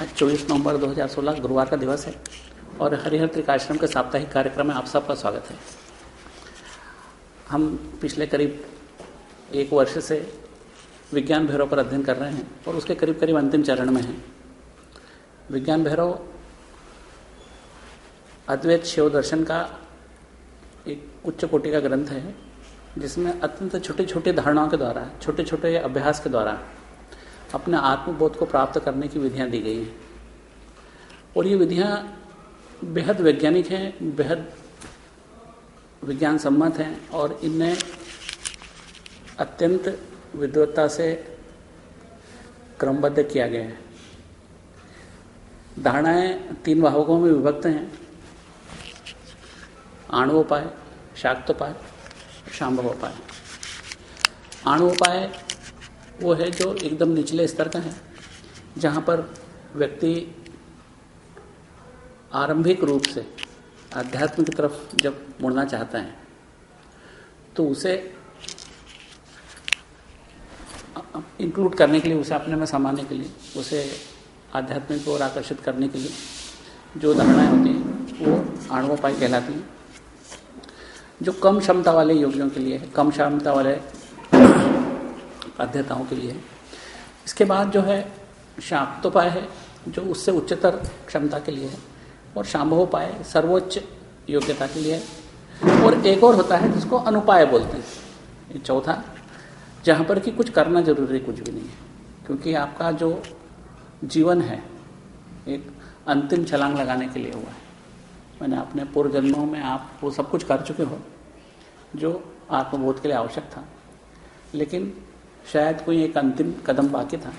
आज 24 नवंबर 2016 गुरुवार का दिवस है और हरिहर त्रिकाश्रम के साप्ताहिक कार्यक्रम में आप सबका स्वागत है। हम पिछले करीब एक वर्ष से विज्ञान भैरव पर अध्ययन कर रहे हैं और उसके करीब करीब अंतिम चरण में हैं। विज्ञान भैरव अद्वैत शिव दर्शन का एक उच्च कोटि का ग्रंथ है, जिसमें अत्यंत छोटे छोटे धारणाओं के द्वारा छोटे छोटे अभ्यास के द्वारा अपने आत्मबोध को प्राप्त करने की विधियाँ दी गई हैं। और ये विधियाँ बेहद वैज्ञानिक हैं, बेहद विज्ञान सम्मत हैं और इनमें अत्यंत विद्वत्ता से क्रमबद्ध किया गया है। धारणाएँ तीन भावकों में विभक्त हैं। आणवोपाय, शाक्तोपाय शाम्भवोपाय आणवोपाय वो है जो एकदम निचले स्तर का है, जहाँ पर व्यक्ति आरंभिक रूप से अध्यात्म की तरफ़ जब मुड़ना चाहता है तो उसे इंक्लूड करने के लिए, उसे अपने में समाने के लिए, उसे आध्यात्मिक को और आकर्षित करने के लिए जो धारणाएँ होती हैं, वो आणवोपाय कहलाती हैं, जो कम क्षमता वाले योगियों के लिए है। कम क्षमता वाले अध्यताओं के लिए। इसके बाद जो है शाक्तोपाय है, जो उससे उच्चतर क्षमता के लिए है, और शाम्भोपाय सर्वोच्च योग्यता के लिए है। और एक और होता है जिसको अनुपाय बोलते हैं चौथा, जहाँ पर कि कुछ करना ज़रूरी कुछ भी नहीं है, क्योंकि आपका जो जीवन है, एक अंतिम छलांग लगाने के लिए हुआ है। मैंने अपने पूर्व जन्मों में आप वो सब कुछ कर चुके हो, जो आत्मबोध के लिए आवश्यक था। लेकिन शायद कोई एक अंतिम कदम बाकी था,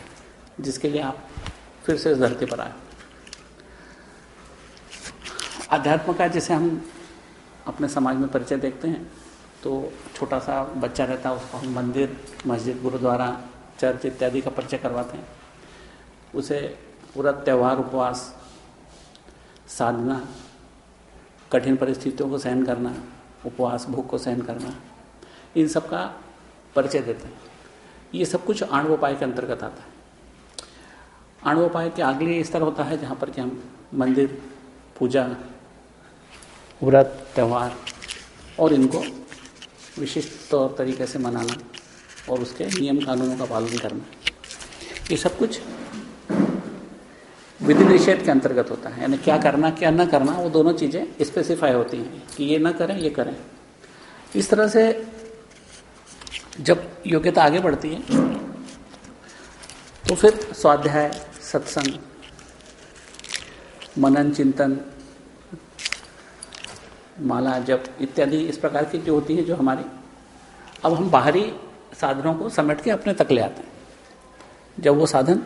जिसके लिए आप फिर से इस धरती पर आए। अध्यात्म का जैसे हम अपने समाज में परिचय देखते हैं तो छोटा सा बच्चा रहता है, उसको हम मंदिर, मस्जिद, गुरुद्वारा, चर्च इत्यादि का परिचय करवाते हैं। उसे पूरा त्यौहार उपवास, साधना, कठिन परिस्थितियों को सहन करना, उपवास भूख को सहन करना, इन सब का परिचय देते हैं। ये सब कुछ आणवोपाय के अंतर्गत आता है। आणवोपाय के अगले स्तर होता है जहाँ पर कि हम मंदिर, पूजा, व्रत, त्यौहार और इनको विशिष्ट तौर तरीके से मनाना और उसके नियम कानूनों का पालन करना। ये सब कुछ विधि निषेध के अंतर्गत होता है। यानी क्या करना, क्या न करना, वो दोनों चीज़ें स्पेसिफाई होती हैं कि ये ना करें, ये करें। इस तरह से जब योग्यता आगे बढ़ती है तो फिर स्वाध्याय, सत्संग, मनन, चिंतन, माला, जप इत्यादि इस प्रकार की जो होती है, जो हमारी, अब हम बाहरी साधनों को समेट के अपने तक ले आते हैं। जब वो साधन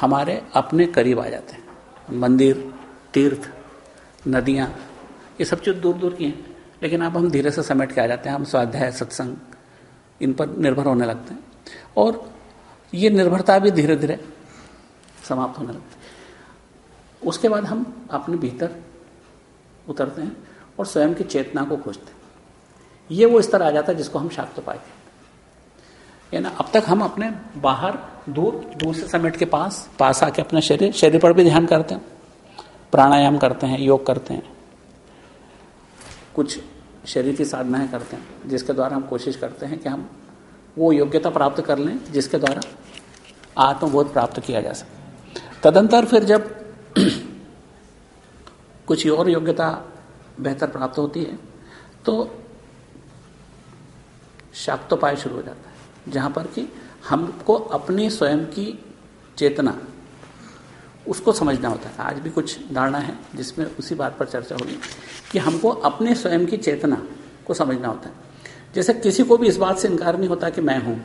हमारे अपने करीब आ जाते हैं, मंदिर, तीर्थ, नदियाँ, ये सब चीज़ दूर दूर की हैं, लेकिन अब हम धीरे से समेट के आ जाते हैं, हम स्वाध्याय, सत्संग इन पर निर्भर होने लगते हैं। और ये निर्भरता भी धीरे धीरे समाप्त होने लगती है। उसके बाद हम अपने भीतर उतरते हैं और स्वयं की चेतना को खोजते हैं। ये वो स्तर आ जाता है जिसको हम शाक्त पाए थे यानी अब तक हम अपने बाहर, दूर दूर से समेट के पास पास आके अपने शरीर शरीर पर भी ध्यान करते हैं, प्राणायाम करते हैं, योग करते हैं। कुछ शरीर की साधनाएँ करते हैं, जिसके द्वारा हम कोशिश करते हैं कि हम वो योग्यता प्राप्त कर लें, जिसके द्वारा आत्मबोध प्राप्त किया जा सके। तदंतर फिर जब कुछ और योग्यता बेहतर प्राप्त होती है तो शाक्तोपाय शुरू हो जाता है, जहाँ पर कि हमको अपनी स्वयं की चेतना उसको समझना होता है आज भी कुछ धारणा है जिसमें उसी बात पर चर्चा होगी कि हमको अपने स्वयं की चेतना को समझना होता है। जैसे किसी को भी इस बात से इनकार नहीं होता कि मैं हूँ।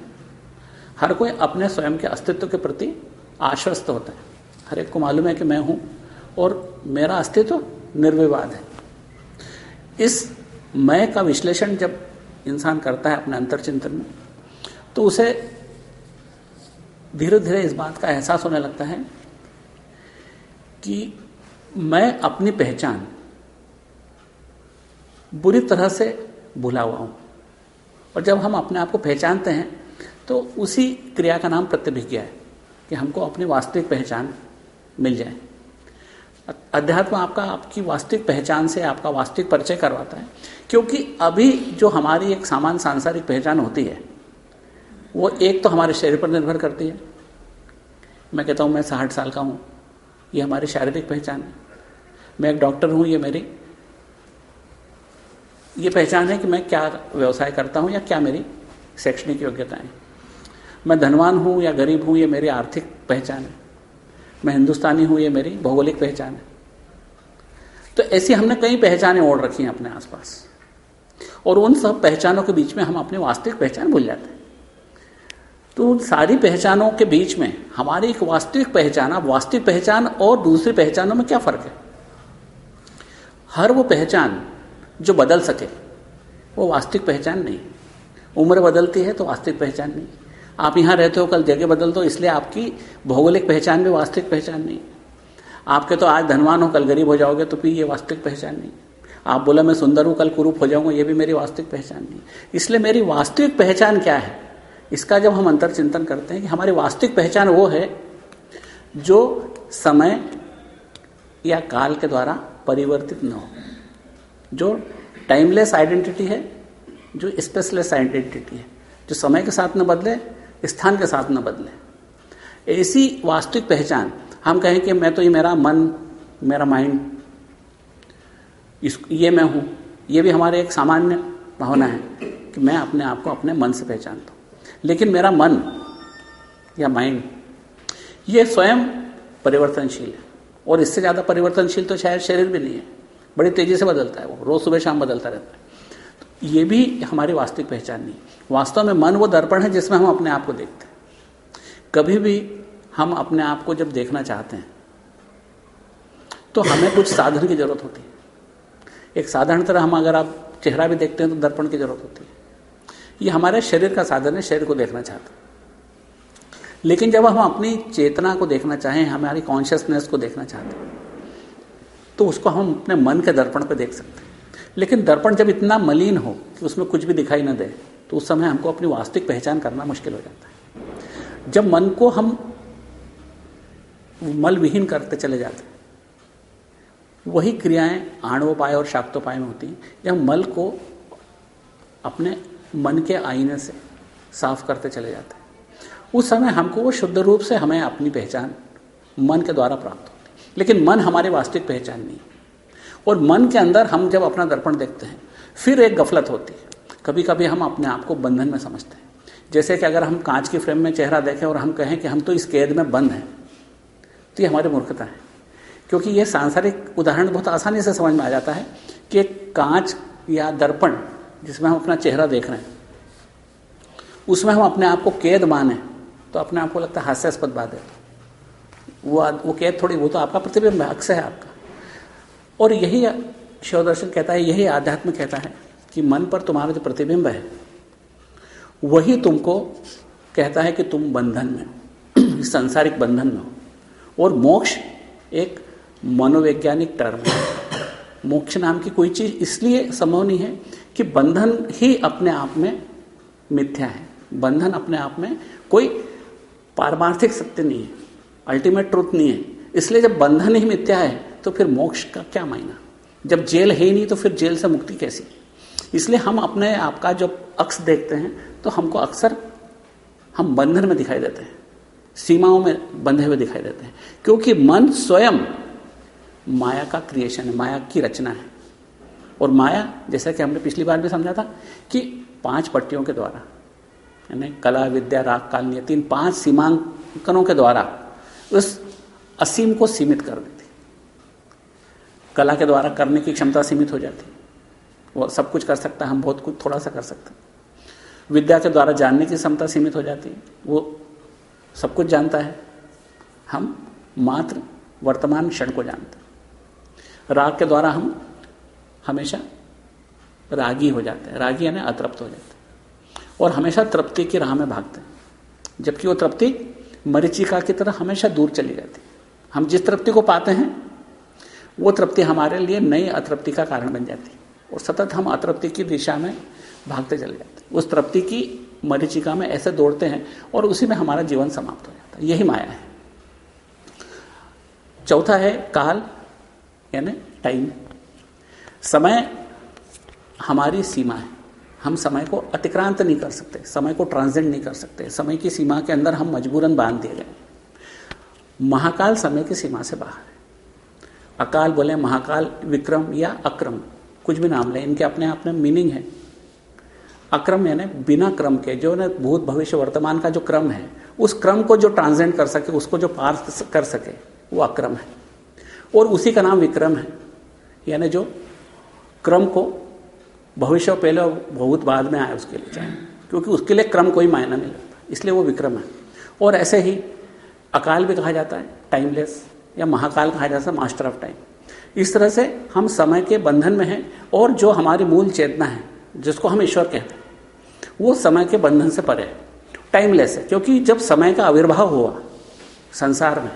हर कोई अपने स्वयं के अस्तित्व के प्रति आश्वस्त होता है। हर एक को मालूम है कि मैं हूँ और मेरा अस्तित्व निर्विवाद है। इस मैं का विश्लेषण जब इंसान करता है अपने अंतर चिंतन में तो उसे धीरे धीरे इस बात का एहसास होने लगता है कि मैं अपनी पहचान बुरी तरह से भुला हुआ हूँ। और जब हम अपने आप को पहचानते हैं तो उसी क्रिया का नाम प्रत्यभिज्ञा है, कि हमको अपनी वास्तविक पहचान मिल जाए। अध्यात्म आपका, आपकी वास्तविक पहचान से आपका वास्तविक परिचय करवाता है, क्योंकि अभी जो हमारी एक सामान्य सांसारिक पहचान होती है, वो एक तो हमारे शरीर पर निर्भर करती है। मैं कहता हूँ, मैं साठ साल का हूँ। ये हमारी शारीरिक पहचान है। मैं एक डॉक्टर हूँ, ये मेरी ये पहचान है कि मैं क्या व्यवसाय करता हूँ या क्या मेरी शैक्षणिक योग्यताएँ मैं धनवान हूँ या गरीब हूँ, ये मेरी आर्थिक पहचान है। मैं हिंदुस्तानी हूँ, ये मेरी भौगोलिक पहचान है। तो ऐसी हमने कई पहचानें ओढ़ रखी हैं अपने आसपास। और उन सब पहचानों के बीच में हम अपनी वास्तविक पहचान भूल जाते हैं। तो उन सारी पहचानों के बीच में हमारी एक वास्तविक पहचान, अब वास्तविक पहचान और दूसरी पहचानों में क्या फ़र्क है? हर वो पहचान जो बदल सके, वो वास्तविक पहचान नहीं। उम्र बदलती है तो वास्तविक पहचान नहीं। आप यहाँ रहते हो, कल जगह बदल दो, इसलिए आपकी भौगोलिक पहचान भी वास्तविक पहचान नहीं। आपके तो आज धनवान हो, कल गरीब हो जाओगे तो फिर ये वास्तविक पहचान नहीं। आप बोला, मैं सुंदर हूँ, कल कुरूप हो जाऊँगा, ये भी मेरी वास्तविक पहचान नहीं। इसलिए मेरी वास्तविक पहचान क्या है? इसका जब हम अंतर चिंतन करते हैं कि हमारी वास्तविक पहचान वो है जो समय या काल के द्वारा परिवर्तित न हो, जो टाइमलेस आइडेंटिटी है, जो स्पेसलेस आइडेंटिटी है, जो समय के साथ न बदले, स्थान के साथ न बदले। ऐसी वास्तविक पहचान, हम कहें कि मैं तो ये मेरा मन, मेरा माइंड ये मैं हूँ, ये भी हमारे एक सामान्य भावना है कि मैं अपने आप को अपने मन से पहचानता हूँ। लेकिन मेरा मन या माइंड ये स्वयं परिवर्तनशील है। और इससे ज़्यादा परिवर्तनशील तो शायद शरीर भी नहीं है। बड़ी तेज़ी से बदलता है वो, रोज सुबह शाम बदलता रहता है। तो ये भी हमारी वास्तविक पहचान नहीं वास्तव में मन वो दर्पण है जिसमें हम अपने आप को देखते हैं। कभी भी हम अपने आप को जब देखना चाहते हैं तो हमें कुछ साधन की ज़रूरत होती है। एक साधारण तरह हम अगर आप चेहरा भी देखते हैं तो दर्पण की ज़रूरत होती है। ये हमारे शरीर का साधन है, शरीर को देखना चाहते हैं। लेकिन जब हम अपनी चेतना को देखना चाहें, हमारी कॉन्शियसनेस को देखना चाहते हैं तो उसको हम अपने मन के दर्पण पर देख सकते हैं। लेकिन दर्पण जब इतना मलिन हो कि उसमें कुछ भी दिखाई न दे तो उस समय हमको अपनी वास्तविक पहचान करना मुश्किल हो जाता है। जब मन को हम मल विहीन करते चले जाते हैं, वही क्रियाएँ आणवोपाय और शाक्तोपाय में होती हैं। जब मल को अपने मन के आईने से साफ़ करते चले जाते हैं। उस समय हमको वो शुद्ध रूप से हमें अपनी पहचान मन के द्वारा प्राप्त होती है। लेकिन मन हमारी वास्तविक पहचान नहीं और मन के अंदर हम जब अपना दर्पण देखते हैं, फिर एक गफलत होती है। कभी कभी हम अपने आप को बंधन में समझते हैं। जैसे कि अगर हम कांच की फ्रेम में चेहरा देखें और हम कहें कि हम तो इस कैद में बंद हैं तो ये हमारी मूर्खता है। क्योंकि ये सांसारिक उदाहरण बहुत आसानी से समझ में आ जाता है कि कांच या दर्पण जिसमें हम अपना चेहरा देख रहे हैं। उसमें हम अपने आप को कैद माने तो अपने आप को लगता है हास्यास्पद बात है। वो वो कैद थोड़ी, वो तो आपका प्रतिबिंब है अक्स है आपका। और यही शिव दर्शन कहता है, यही आध्यात्म कहता है कि मन पर तुम्हारा जो प्रतिबिंब है, वही तुमको कहता है कि तुम बंधन में संसारिक बंधन में हो। और मोक्ष एक मनोवैज्ञानिक टर्म है। मोक्ष नाम की कोई चीज़ इसलिए संभव नहीं है कि बंधन ही अपने आप में मिथ्या है। बंधन अपने आप में कोई पारमार्थिक सत्य नहीं है अल्टीमेट ट्रूथ नहीं है। इसलिए जब बंधन ही मिथ्या है तो फिर मोक्ष का क्या मायना? जब जेल है ही नहीं तो फिर जेल से मुक्ति कैसी? इसलिए हम अपने आप का जब अक्स देखते हैं तो हमको अक्सर हम बंधन में दिखाई देते हैं, सीमाओं में बंधे हुए दिखाई देते हैं। क्योंकि मन स्वयं माया का क्रिएशन है, माया की रचना है। और माया, जैसा कि हमने पिछली बार भी समझा था, कि पाँच पट्टियों के द्वारा, यानी कला, विद्या, राग, काल, नियति पाँच सीमांकनों के द्वारा, उस असीम को सीमित कर देती कला के द्वारा करने की क्षमता सीमित हो जाती वो सब कुछ कर सकता हम बहुत कुछ थोड़ा सा कर सकते विद्या के द्वारा जानने की क्षमता सीमित हो जाती है। वो सब कुछ जानता है। हम मात्र वर्तमान क्षण को जानते राग के द्वारा हम हमेशा रागी हो जाते हैं। रागी यानी अतृप्त हो जाते हैं। और हमेशा तृप्ति की राह में भागते हैं। जबकि वो तृप्ति मरीचिका की तरह हमेशा दूर चली जाती है। हम जिस तृप्ति को पाते हैं, वो तृप्ति हमारे लिए नई अतृप्ति का कारण बन जाती है। और सतत हम अतृप्ति की दिशा में भागते चले जाते हैं। उस तृप्ति की मरीचिका में ऐसे दौड़ते हैं और उसी में हमारा जीवन समाप्त हो जाता है। यही माया है। चौथा है काल, यानी टाइम समय हमारी सीमा है। हम समय को अतिक्रांत नहीं कर सकते, समय को ट्रांसेंड नहीं कर सकते। समय की सीमा के अंदर हम मजबूरन बाँध दिए गए। महाकाल समय की सीमा से बाहर है। अकाल बोले महाकाल विक्रम या अक्रम, कुछ भी नाम लें, इनके अपने अपने मीनिंग है। अक्रम यानी बिना क्रम के, जो ना भूत भविष्य वर्तमान का जो क्रम है, उस क्रम को जो ट्रांसेंड कर सके, उसको जो पार कर सके, वो अक्रम है। और उसी का नाम विक्रम है। यानी जो क्रम को भविष्य पहले बहुत बाद में आए उसके लिए चाहे। क्योंकि उसके लिए क्रम कोई मायना नहीं लगता इसलिए वो विक्रम है। और ऐसे ही अकाल भी कहा जाता है टाइमलेस या महाकाल कहा जाता है मास्टर ऑफ़ टाइम इस तरह से हम समय के बंधन में हैं और जो हमारी मूल चेतना है, जिसको हम ईश्वर कहते हैं, वो समय के बंधन से परे है। टाइमलेस है, क्योंकि जब समय का आविर्भाव हुआ, संसार में,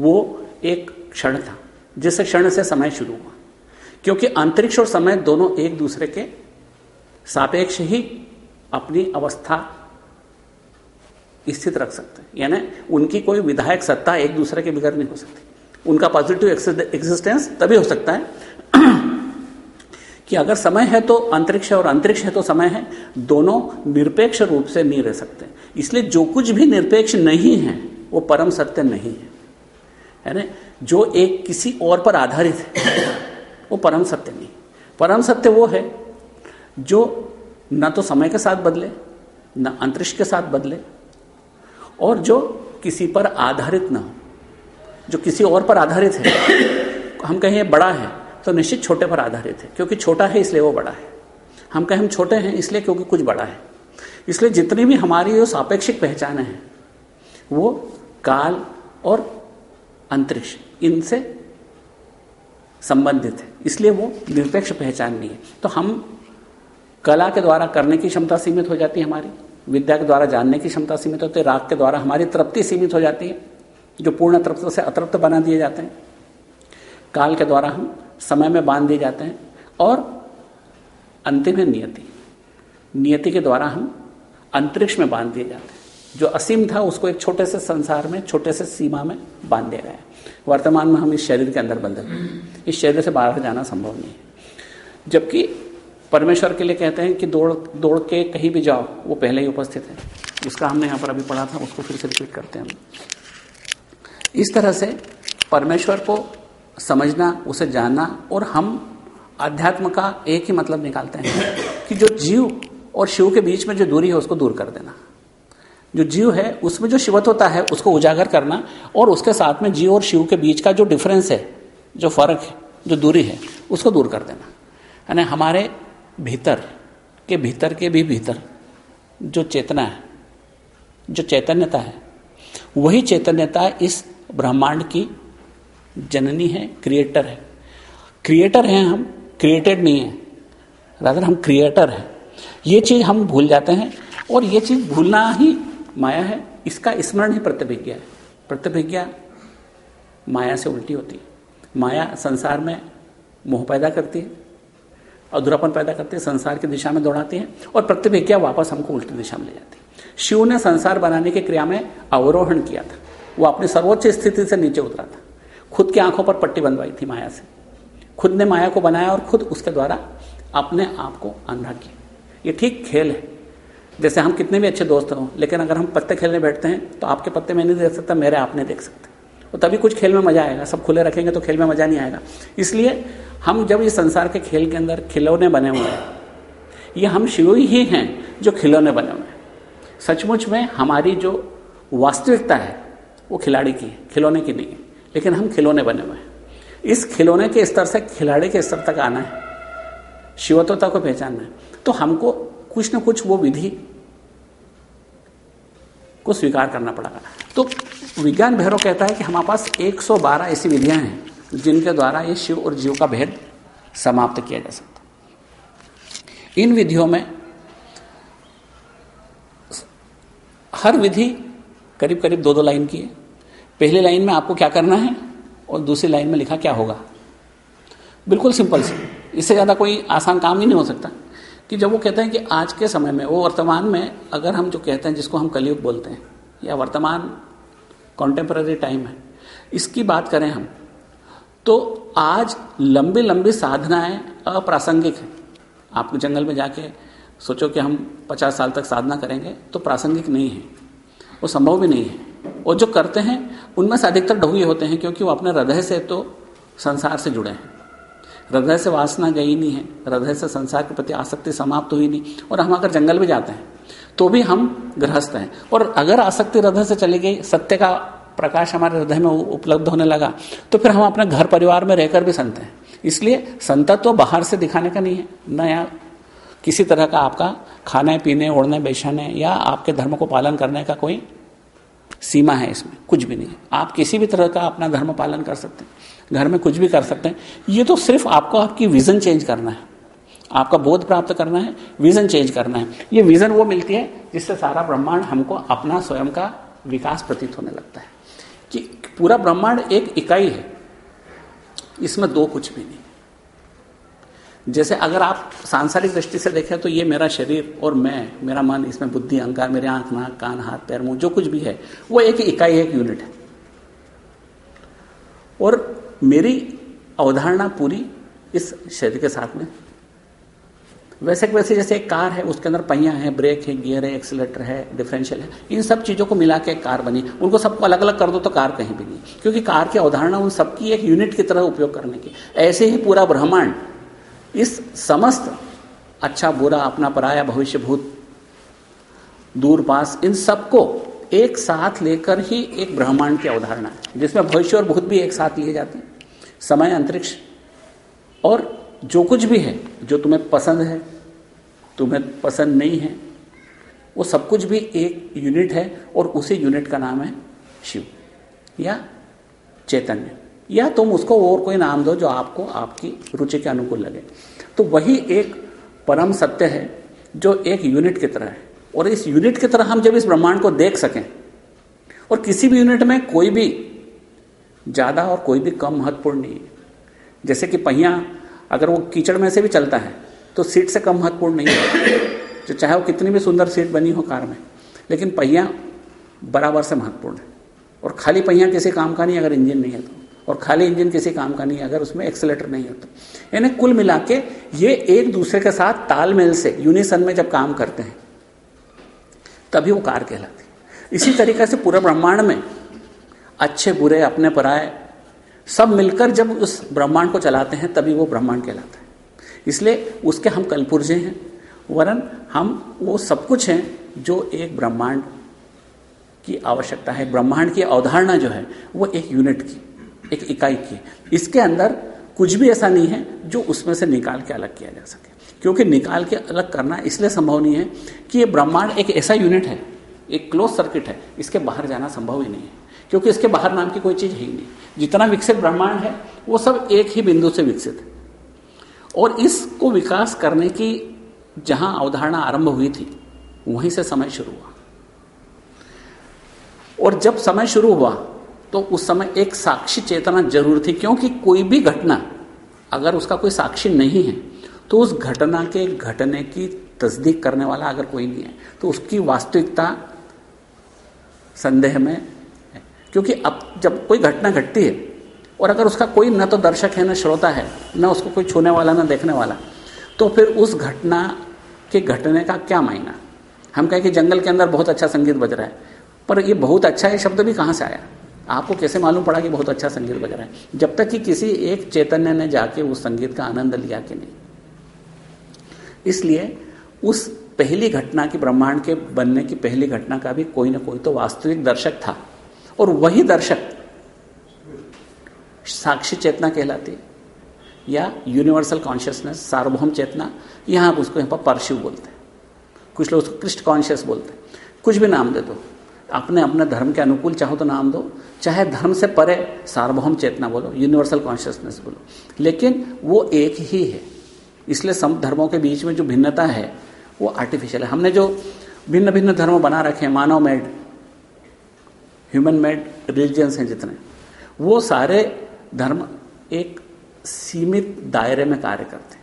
वो एक क्षण था, जिस क्षण से समय शुरू हुआ। क्योंकि अंतरिक्ष और समय दोनों एक दूसरे के सापेक्ष ही अपनी अवस्था स्थित रख सकते हैं। यानी उनकी कोई विधायक सत्ता एक दूसरे के बिगड़ नहीं हो सकती। उनका पॉजिटिव एक्सिस्टेंस तभी हो सकता है कि अगर समय है तो अंतरिक्ष और अंतरिक्ष है तो समय है। दोनों निरपेक्ष रूप से नहीं रह सकते। इसलिए जो कुछ भी निरपेक्ष नहीं है, वो परम सत्य नहीं है। है ना जो एक किसी और पर आधारित है वो परम सत्य नहीं। परम सत्य वो है जो न तो समय के साथ बदले, न अंतरिक्ष के साथ बदले, और जो किसी पर आधारित ना हो। जो किसी और पर आधारित है, हम कहें बड़ा है तो निश्चित छोटे पर आधारित है, क्योंकि छोटा है इसलिए वो बड़ा है। हम कहें हम छोटे हैं इसलिए क्योंकि कुछ बड़ा है। इसलिए जितनी भी हमारी जो सापेक्षिक पहचान है, वो काल और अंतरिक्ष, इनसे संबंधित है। इसलिए वो निरपेक्ष पहचान नहीं है। तो हम कला के द्वारा करने की क्षमता सीमित हो जाती है हमारी, विद्या के द्वारा जानने की क्षमता सीमित होती है, राग के द्वारा हमारी तृप्ति सीमित हो जाती है, जो पूर्ण तृप्त से अतृप्त बना दिए जाते हैं। काल के द्वारा हम समय में बाँध दिए जाते हैं और अंतिम है नियति। नियति के द्वारा हम अंतरिक्ष में बाँध दिए जाते हैं। जो असीम था उसको एक छोटे से संसार में, छोटे से सीमा में बाँध दिया गया वर्तमान में हम इस शरीर के अंदर बंधे इस शरीर से बाहर जाना संभव नहीं है। जबकि परमेश्वर के लिए कहते हैं कि दौड़ दौड़ के कहीं भी जाओ, वो पहले ही उपस्थित है। उसका हमने यहाँ पर अभी पढ़ा था, उसको फिर से रिपीट करते हैं हम। इस तरह से परमेश्वर को समझना, उसे जानना और हम अध्यात्म का एक ही मतलब निकालते हैं कि जो जीव और शिव के बीच में जो दूरी है, उसको दूर कर देना। जो जीव है, उसमें जो शिवत होता है, उसको उजागर करना और उसके साथ में जीव और शिव के बीच का जो डिफरेंस है, जो फ़र्क है, जो दूरी है, उसको दूर कर देना। यानी हमारे भीतर के भीतर के भी भीतर जो चेतना है, जो चैतन्यता है, वही चैतन्यता इस ब्रह्मांड की जननी है क्रिएटर है। क्रिएटर हैं हम क्रिएटेड नहीं है। रादर हम क्रिएटर हैं। ये चीज़ हम भूल जाते हैं और ये चीज़ भूलना ही माया है, इसका स्मरण ही प्रतिभिज्ञा। है प्रतिभिज्ञा माया से उल्टी होती है। माया संसार में मोह पैदा करती है, अधूरापन पैदा करती है, संसार की दिशा में दौड़ाती है और प्रतिभिज्ञा वापस हमको उल्टी दिशा में ले जाती है। शिव ने संसार बनाने की क्रिया में अवरोहण किया था। वो अपनी सर्वोच्च स्थिति से नीचे उतरा था। खुद की आँखों पर पट्टी बंधवाई थी माया से। खुद ने माया को बनाया और खुद उसके द्वारा अपने आप को अंधा किया। ये ठीक खेल है। जैसे हम कितने भी अच्छे दोस्त हों, लेकिन अगर हम पत्ते खेलने बैठते हैं तो आपके पत्ते मैं नहीं देख सकता, मेरे आप नहीं देख सकते। तो तभी कुछ खेल में मज़ा आएगा, सब खुले रखेंगे तो खेल में मज़ा नहीं आएगा। इसलिए हम जब इस संसार के खेल के अंदर खिलौने बने हुए हैं, ये हम शिव ही हैं जो खिलौने बने हुए हैं। सचमुच में हमारी जो वास्तविकता है, वो खिलाड़ी की है, खिलौने की नहीं है, लेकिन हम खिलौने बने हुए हैं। इस खिलौने के स्तर से खिलाड़ी के स्तर तक आना है, शिवत्वता को पहचानना है। तो हमको कुछ न कुछ वो विधि को स्वीकार करना पड़ेगा तो विज्ञान भैरव कहता है कि हमारे पास 112 ऐसी विधियाँ हैं, जिनके द्वारा ये शिव और जीव का भेद समाप्त किया जा सकता इन विधियों में हर विधि करीब करीब दो दो लाइन की है। पहली लाइन में आपको क्या करना है और दूसरी लाइन में लिखा क्या होगा। बिल्कुल सिंपल से। इससे ज़्यादा कोई आसान काम ही नहीं हो सकता। कि जब वो कहते हैं कि आज के समय में, वो वर्तमान में, अगर हम जो कहते हैं, जिसको हम कलयुग बोलते हैं, या वर्तमान कॉन्टेम्प्ररी टाइम है, इसकी बात करें हम तो आज लंबी लंबी साधनाएँ अप्रासंगिक हैं। आप जंगल में जाके सोचो कि हम पचास साल तक साधना करेंगे तो प्रासंगिक नहीं है। वो संभव भी नहीं है। और जो करते हैं, उनमें से अधिकतर ढोगी होते हैं, क्योंकि वो अपने हृदय से तो संसार से जुड़े हैं। हृदय से वासना गई नहीं है, हृदय से संसार के प्रति आसक्ति समाप्त हुई नहीं, और हम अगर जंगल में जाते हैं तो भी हम गृहस्थ हैं। और अगर आसक्ति हृदय से चली गई, सत्य का प्रकाश हमारे हृदय में उपलब्ध होने लगा तो फिर हम अपने घर परिवार में रहकर भी संत हैं। इसलिए संतत्व तो बाहर से दिखाने का नहीं है। न या किसी तरह का आपका खाने, पीने, ओढ़ने बेचने या आपके धर्म को पालन करने का कोई सीमा है इसमें, कुछ भी नहीं है। आप किसी भी तरह का अपना धर्म पालन कर सकते हैं। घर में कुछ भी कर सकते हैं। ये तो सिर्फ़ आपको आपकी विजन चेंज करना है। आपका बोध प्राप्त करना है विजन चेंज करना है। ये विजन वो मिलती है जिससे सारा ब्रह्मांड हमको अपना स्वयं का विकास प्रतीत होने लगता है। कि पूरा ब्रह्मांड एक इकाई है। इसमें दो कुछ भी नहीं। जैसे अगर आप सांसारिक दृष्टि से देखें तो ये मेरा शरीर और मैं, मेरा मन, इसमें बुद्धि, अहंकार, मेरे आँख, नाक, कान, हाथ, पैर, मुँह, जो कुछ भी है, वो एक इकाई, एक यूनिट है। और मेरी अवधारणा पूरी इस शरीर के साथ में। वैसे वैसे जैसे एक कार है, उसके अंदर पहिया है, ब्रेक है, गियर है एक्सीटर है, डिफरेंशियल है, इन सब चीज़ों को मिला के कार बनी। उनको सबको अलग अलग कर दो तो कार कहीं भी नहीं। क्योंकि कार की अवधारणा उन सबकी एक यूनिट की तरह उपयोग करने की। ऐसे ही पूरा ब्रह्मांड, इस समस्त अच्छा बुरा, अपना पराया भविष्य भूत दूर पास इन सबको एक साथ लेकर ही एक ब्रह्मांड की अवधारणा है, जिसमें भविष्य और भूत भी एक साथ लिए जाते हैं। समय, अंतरिक्ष, और जो कुछ भी है, जो तुम्हें पसंद है, तुम्हें पसंद नहीं है, वो सब कुछ भी एक यूनिट है, और उसी यूनिट का नाम है शिव, या चैतन्य। या तुम उसको और कोई नाम दो जो आपको आपकी रुचि के अनुकूल लगे। तो वही एक परम सत्य है, जो एक यूनिट की तरह है। और इस यूनिट की तरह हम जब इस ब्रह्मांड को देख सकें, और किसी भी यूनिट में कोई भी ज़्यादा और कोई भी कम महत्वपूर्ण नहीं है। जैसे कि पहिया, अगर वो कीचड़ में से भी चलता है तो सीट से कम महत्वपूर्ण नहीं है। जो चाहे वो कितनी भी सुंदर सीट बनी हो कार में, लेकिन पहिया बराबर से महत्वपूर्ण है। और खाली पहिया किसी काम का नहीं, अगर इंजन नहीं है तो। और खाली इंजन किसी काम का नहीं है अगर उसमें एक्सेलेटर नहीं है तो। यानी कुल मिला के ये एक दूसरे के साथ तालमेल से यूनिसन में जब काम करते हैं तभी वो कार कहलाती। इसी तरीके से पूरे ब्रह्मांड में अच्छे, बुरे, अपने पराए, सब मिलकर जब उस ब्रह्मांड को चलाते हैं, तभी वो ब्रह्मांड कहलाता है। इसलिए उसके हम कलपुर्जे हैं, वरन हम वो सब कुछ हैं जो एक ब्रह्मांड की आवश्यकता है। ब्रह्मांड की अवधारणा जो है, वो एक यूनिट की, एक इकाई की। इसके अंदर कुछ भी ऐसा नहीं है जो उसमें से निकाल के अलग किया जा सके। क्योंकि निकाल के अलग करना इसलिए संभव नहीं है कि ये ब्रह्मांड एक ऐसा यूनिट है, एक क्लोज सर्किट है, इसके बाहर जाना संभव ही नहीं है। क्योंकि इसके बाहर नाम की कोई चीज़ है ही नहीं। जितना विकसित ब्रह्मांड है, वो सब एक ही बिंदु से विकसित है। और इसको विकास करने की जहाँ अवधारणा आरंभ हुई थी, वहीं से समय शुरू हुआ। और जब समय शुरू हुआ तो उस समय एक साक्षी चेतना ज़रूर थी, क्योंकि कोई भी घटना, अगर उसका कोई साक्षी नहीं है तो उस घटना के घटने की तस्दीक करने वाला अगर कोई नहीं है तो उसकी वास्तविकता संदेह में है। क्योंकि अब जब कोई घटना घटती है, और अगर उसका कोई न तो दर्शक है, न श्रोता है, न उसको कोई छूने वाला, न देखने वाला तो फिर उस घटना के घटने का क्या मायना? हम कहें कि जंगल के अंदर बहुत अच्छा संगीत बज रहा है, पर ये बहुत अच्छा है शब्द भी कहाँ से आया? आपको कैसे मालूम पड़ा कि बहुत अच्छा संगीत बज रहा है? जब तक कि किसी एक चैतन्य ने जाके उस संगीत का आनंद लिया कि नहीं? इसलिए उस पहली घटना की ब्रह्मांड के बनने की पहली घटना का भी कोई ना कोई तो वास्तविक दर्शक था। और वही दर्शक साक्षी चेतना कहलाती, या यूनिवर्सल कॉन्शियसनेस सार्वभौम चेतना, यहाँ उसको यहाँ पर परशिव बोलते हैं। कुछ लोग उसको कृष्ण कॉन्शियस बोलते हैं। कुछ भी नाम दे दो। अपने अपने धर्म के अनुकूल चाहो तो नाम दो। चाहे धर्म से परे सार्वभौम चेतना बोलो यूनिवर्सल कॉन्शियसनेस बोलो। लेकिन वो एक ही है। इसलिए सम धर्मों के बीच में जो भिन्नता है, वो आर्टिफिशियल है। हमने जो भिन्न भिन्न धर्म बना रखे हैं, मानव मेड ह्यूमन मेड रिलीजियंस हैं जितने, वो सारे धर्म एक सीमित दायरे में कार्य करते हैं।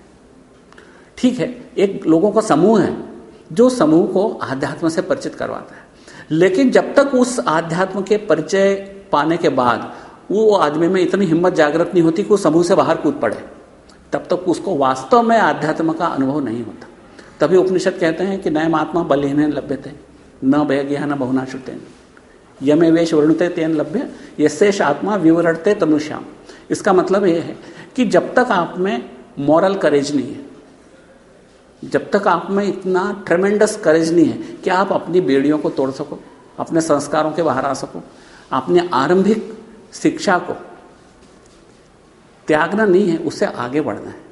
ठीक है, एक लोगों का समूह है, जो समूह को आध्यात्म से परिचित करवाता है। लेकिन जब तक उस आध्यात्म के परिचय पाने के बाद, वो आदमी में इतनी हिम्मत जागृत नहीं होती कि वो समूह से बाहर कूद पड़े। तब तक उसको वास्तव में आध्यात्म का अनुभव नहीं होता। तभी उपनिषद कहते हैं कि नए महात्मा बलहीन लभ्य थे न भय ज्ञान बहुना श्रुते। यमे वेश वर्णते, तेन लभ्य। ये शेष आत्मा विवरणते तनुष्याम। इसका मतलब यह है कि जब तक आप में मॉरल करेज नहीं है, जब तक आप में इतना ट्रेमेंडस करेज नहीं है कि आप अपनी बेड़ियों को तोड़ सको, अपने संस्कारों के बाहर आ सको, अपने आरंभिक शिक्षा को त्यागना नहीं है उससे आगे बढ़ना है।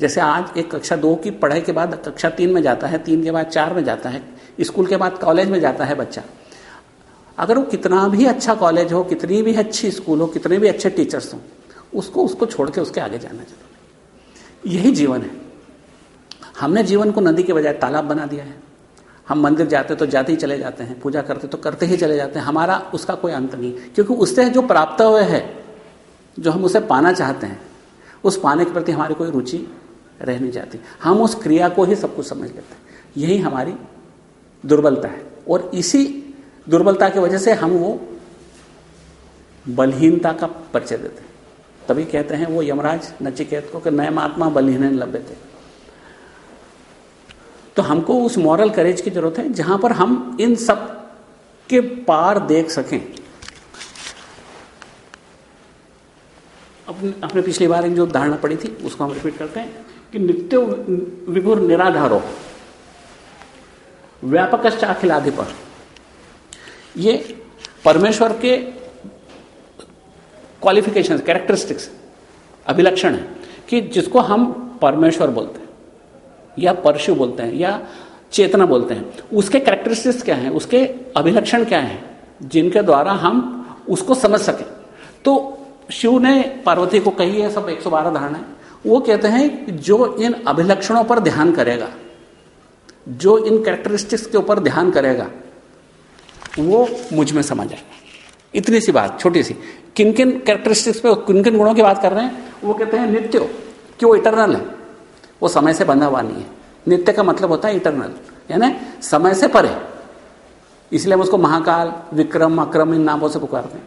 जैसे आज एक कक्षा दो की पढ़ाई के बाद कक्षा तीन में जाता है, तीन के बाद चार में जाता है, स्कूल के बाद कॉलेज में जाता है बच्चा। अगर वो कितना भी अच्छा कॉलेज हो, कितनी भी अच्छी स्कूल हो, कितने भी अच्छे टीचर्स हों, उसको उसको छोड़ के उसके आगे जाना ज़रूरी यही जीवन है। हमने जीवन को नदी के बजाय तालाब बना दिया है। हम मंदिर जाते तो जाते ही चले जाते हैं, पूजा करते तो करते ही चले जाते हैं। हमारा उसका कोई अंत नहीं, क्योंकि उससे जो प्राप्त हुए है जो हम उसे पाना चाहते हैं, उस पाने के प्रति हमारी कोई रुचि रह नहीं जाती। हम उस क्रिया को ही सब कुछ समझ लेते हैं। यही हमारी दुर्बलता है। और इसी दुर्बलता की वजह से हम वो बलहीनता का परिचय देते हैं। तभी कहते हैं वो यमराज नचिकेत को कि नए आत्मा बलहीन लभ्य थे। तो हमको उस मॉरल करेज की ज़रूरत है, जहाँ पर हम इन सब के पार देख सकें। अपने अपने पिछली बार जो धारणा पड़ी थी, उसको हम रिपीट करते हैं कि नित्य विभुर निराधारो व्यापक अखिलाधिप। ये परमेश्वर के क्वालिफिकेशन कैरेक्टरिस्टिक्स अभिलक्षण है कि जिसको हम परमेश्वर बोलते हैं, या परशु बोलते हैं, या चेतना बोलते हैं, उसके कैरेक्टरिस्टिक्स क्या हैं, उसके अभिलक्षण क्या हैं, जिनके द्वारा हम उसको समझ सकें। तो शिव ने पार्वती को कही है, सब 112 धारणा वो कहते हैं जो इन अभिलक्षणों पर ध्यान करेगा, जो इन कैरेक्टरिस्टिक्स के ऊपर ध्यान करेगा, वो मुझमें समझ आएगा इतनी सी बात, छोटी सी। किन किन कैरेक्टरिस्टिक्स पे किन किन गुणों की बात कर रहे हैं? वो कहते हैं नित्य। कि वो इटरनल है? वो समय से बंधा हुआ नहीं है। नित्य का मतलब होता है इटरनल यानी समय से परे। इसलिए हम उसको महाकाल, विक्रम, अक्रम इन नामों से पुकारते हैं।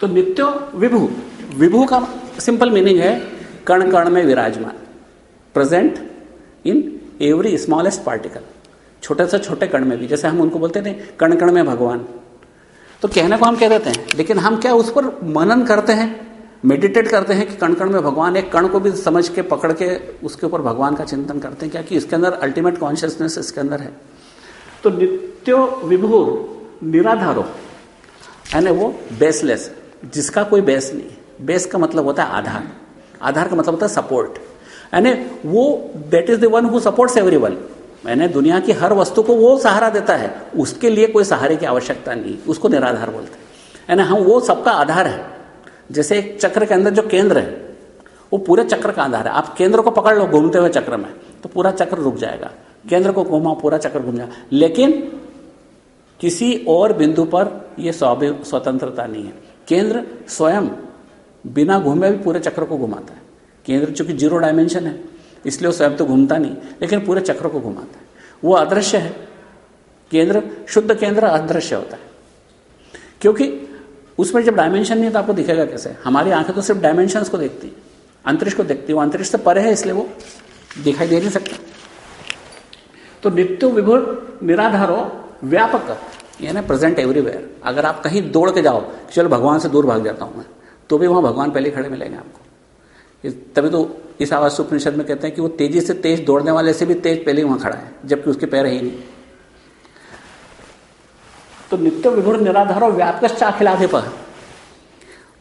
तो नित्य विभू। विभू का सिंपल मीनिंग है, कण कण में विराजमान। Present in every smallest particle छोटे से छोटे कण में भी, जैसे हम उनको बोलते थे, कण कण में भगवान। तो कहने को हम कह देते हैं, लेकिन हम क्या उस पर मनन करते हैं? मेडिटेट करते हैं कि कण कण में भगवान, एक कण को भी समझ के, पकड़ के उसके ऊपर भगवान का चिंतन करते हैं, क्या कि इसके अंदर अल्टीमेट कॉन्शियसनेस इसके अंदर है। तो नित्यो विभुर निराधारो, यानी वो बेसलेस जिसका कोई बेस नहीं। बेस का मतलब होता है आधार। आधार का मतलब होता है सपोर्ट यानी वो that is the one who supports everyone मैंने दुनिया की हर वस्तु को वो सहारा देता है। उसके लिए कोई सहारे की आवश्यकता नहीं। उसको निराधार बोलते हैं। यानी हम, वो सबका आधार है। जैसे एक चक्र के अंदर जो केंद्र है, वो पूरे चक्र का आधार है। आप केंद्र को पकड़ लो, घूमते हुए चक्र में तो पूरा चक्र रुक जाएगा। केंद्र को घुमाओ पूरा चक्र घूम जाएगा। लेकिन किसी और बिंदु पर यह स्वतंत्रता नहीं है। केंद्र स्वयं बिना घूमे भी पूरे चक्र को घुमाता है। केंद्र चूँकि ज़ीरो डायमेंशन है, इसलिए वो स्वयं तो घूमता नहीं, लेकिन पूरे चक्र को घुमाता है। वो अदृश्य है। केंद्र, शुद्ध केंद्र अदृश्य होता है। क्योंकि उसमें जब डायमेंशन नहीं है तो आपको दिखेगा कैसे? हमारी आँखें तो सिर्फ़ डायमेंशन को देखती है। अंतरिक्ष को देखती है। वो अंतरिक्ष से परे है, इसलिए वो दिखाई दे नहीं सकता। तो नित्य विभुर निराधारो व्यापक यानी प्रेजेंट एवरीवेयर अगर आप कहीं दौड़ के जाओ, चलो भगवान से दूर भाग जाता हूँ मैं तो भी वहाँ भगवान पहले खड़े मिलेंगे आपको। तभी तो इस आवाज़ उपनिषद में कहते हैं कि वो तेज़ी से तेज दौड़ने वाले से भी तेज पहले वहाँ खड़ा है, जबकि उसके पैर ही नहीं। तो नित्य विभुर निराधार व्यापक अखिलाधिप।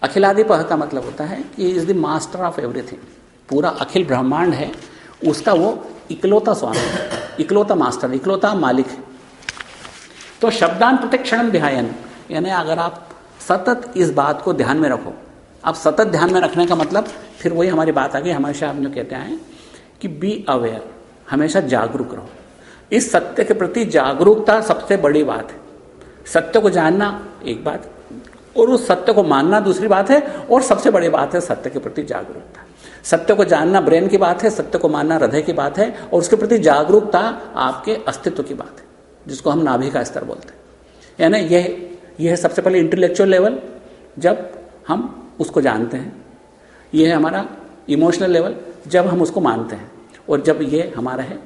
अखिलाधिप का मतलब होता है कि is the master of everything पूरा अखिल ब्रह्मांड है, उसका वो इकलौता स्वामी इकलौता मास्टर इकलौता मालिक है। तो शब्दान प्रतिक्षण ध्यान यानी अगर आप सतत इस बात को ध्यान में रखो। आप सतत ध्यान में रखने का मतलब फिर वही हमारी बात आ गई। हमेशा हम जो कहते हैं कि बी अवेयर हमेशा जागरूक रहो। इस सत्य के प्रति जागरूकता सबसे बड़ी बात है। सत्य को जानना एक बात, और उस सत्य को मानना दूसरी बात है, और सबसे बड़ी बात है सत्य के प्रति जागरूकता। सत्य को जानना ब्रेन की बात है, सत्य को मानना हृदय की बात है, और उसके प्रति जागरूकता आपके अस्तित्व की बात है। जिसको हम नाभि का स्तर बोलते हैं। यानी यह यह सबसे पहले इंटेलेक्चुअल लेवल जब हम उसको जानते हैं। यह है हमारा इमोशनल लेवल जब हम उसको मानते हैं। और जब ये हमारा है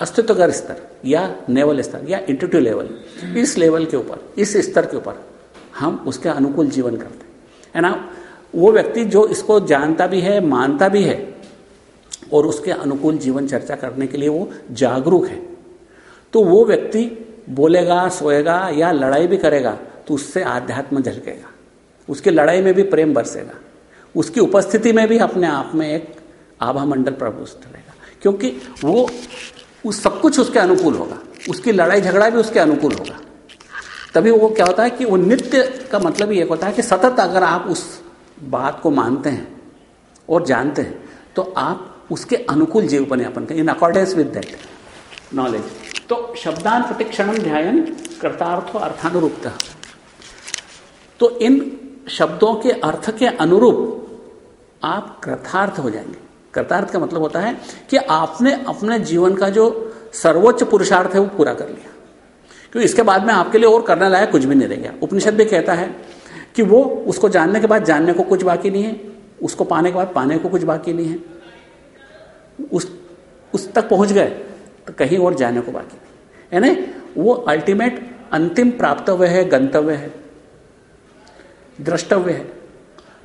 अस्तित्वगर स्तर या नेवल स्तर या इंटिटिव लेवल इस लेवल के ऊपर, इस स्तर के ऊपर हम उसके अनुकूल जीवन करते हैं। है ना वो व्यक्ति जो इसको जानता भी है, मानता भी है, और उसके अनुकूल जीवन चर्चा करने के लिए वो जागरूक है। तो वो व्यक्ति बोलेगा, सोएगा या लड़ाई भी करेगा तो उससे आध्यात्म झलकेगा। उसकी लड़ाई में भी प्रेम बरसेगा। उसकी उपस्थिति में भी अपने आप में एक आभा मंडल प्रभुष्ट रहेगा। क्योंकि वो उस सब कुछ उसके अनुकूल होगा। उसकी लड़ाई झगड़ा भी उसके अनुकूल होगा। तभी वो क्या होता है कि वो नित्य का मतलब ये होता है कि सतत अगर आप उस बात को मानते हैं और जानते हैं तो आप उसके अनुकूल जीवन यापन करें। In accordance with that knowledge तो शब्दान प्रतिक्षण ध्यान कर्तार्थो अर्थानुरूपता तो इन शब्दों के अर्थ के अनुरूप आप कृतार्थ हो जाएँगे। कृतार्थ का मतलब होता है कि आपने अपने जीवन का जो सर्वोच्च पुरुषार्थ है वो पूरा कर लिया। क्योंकि इसके बाद में आपके लिए और करने लायक कुछ भी नहीं रह गया। उपनिषद भी कहता है कि वो उसको जानने के बाद जानने को कुछ बाकी नहीं है, उसको पाने के बाद पाने को कुछ बाकी नहीं है। उस उस तक पहुँच गए। तो कहीं और जाने को बाकी नहीं यानी वो अल्टीमेट अंतिम प्राप्तव्य है, गंतव्य है, द्रष्टव्य है।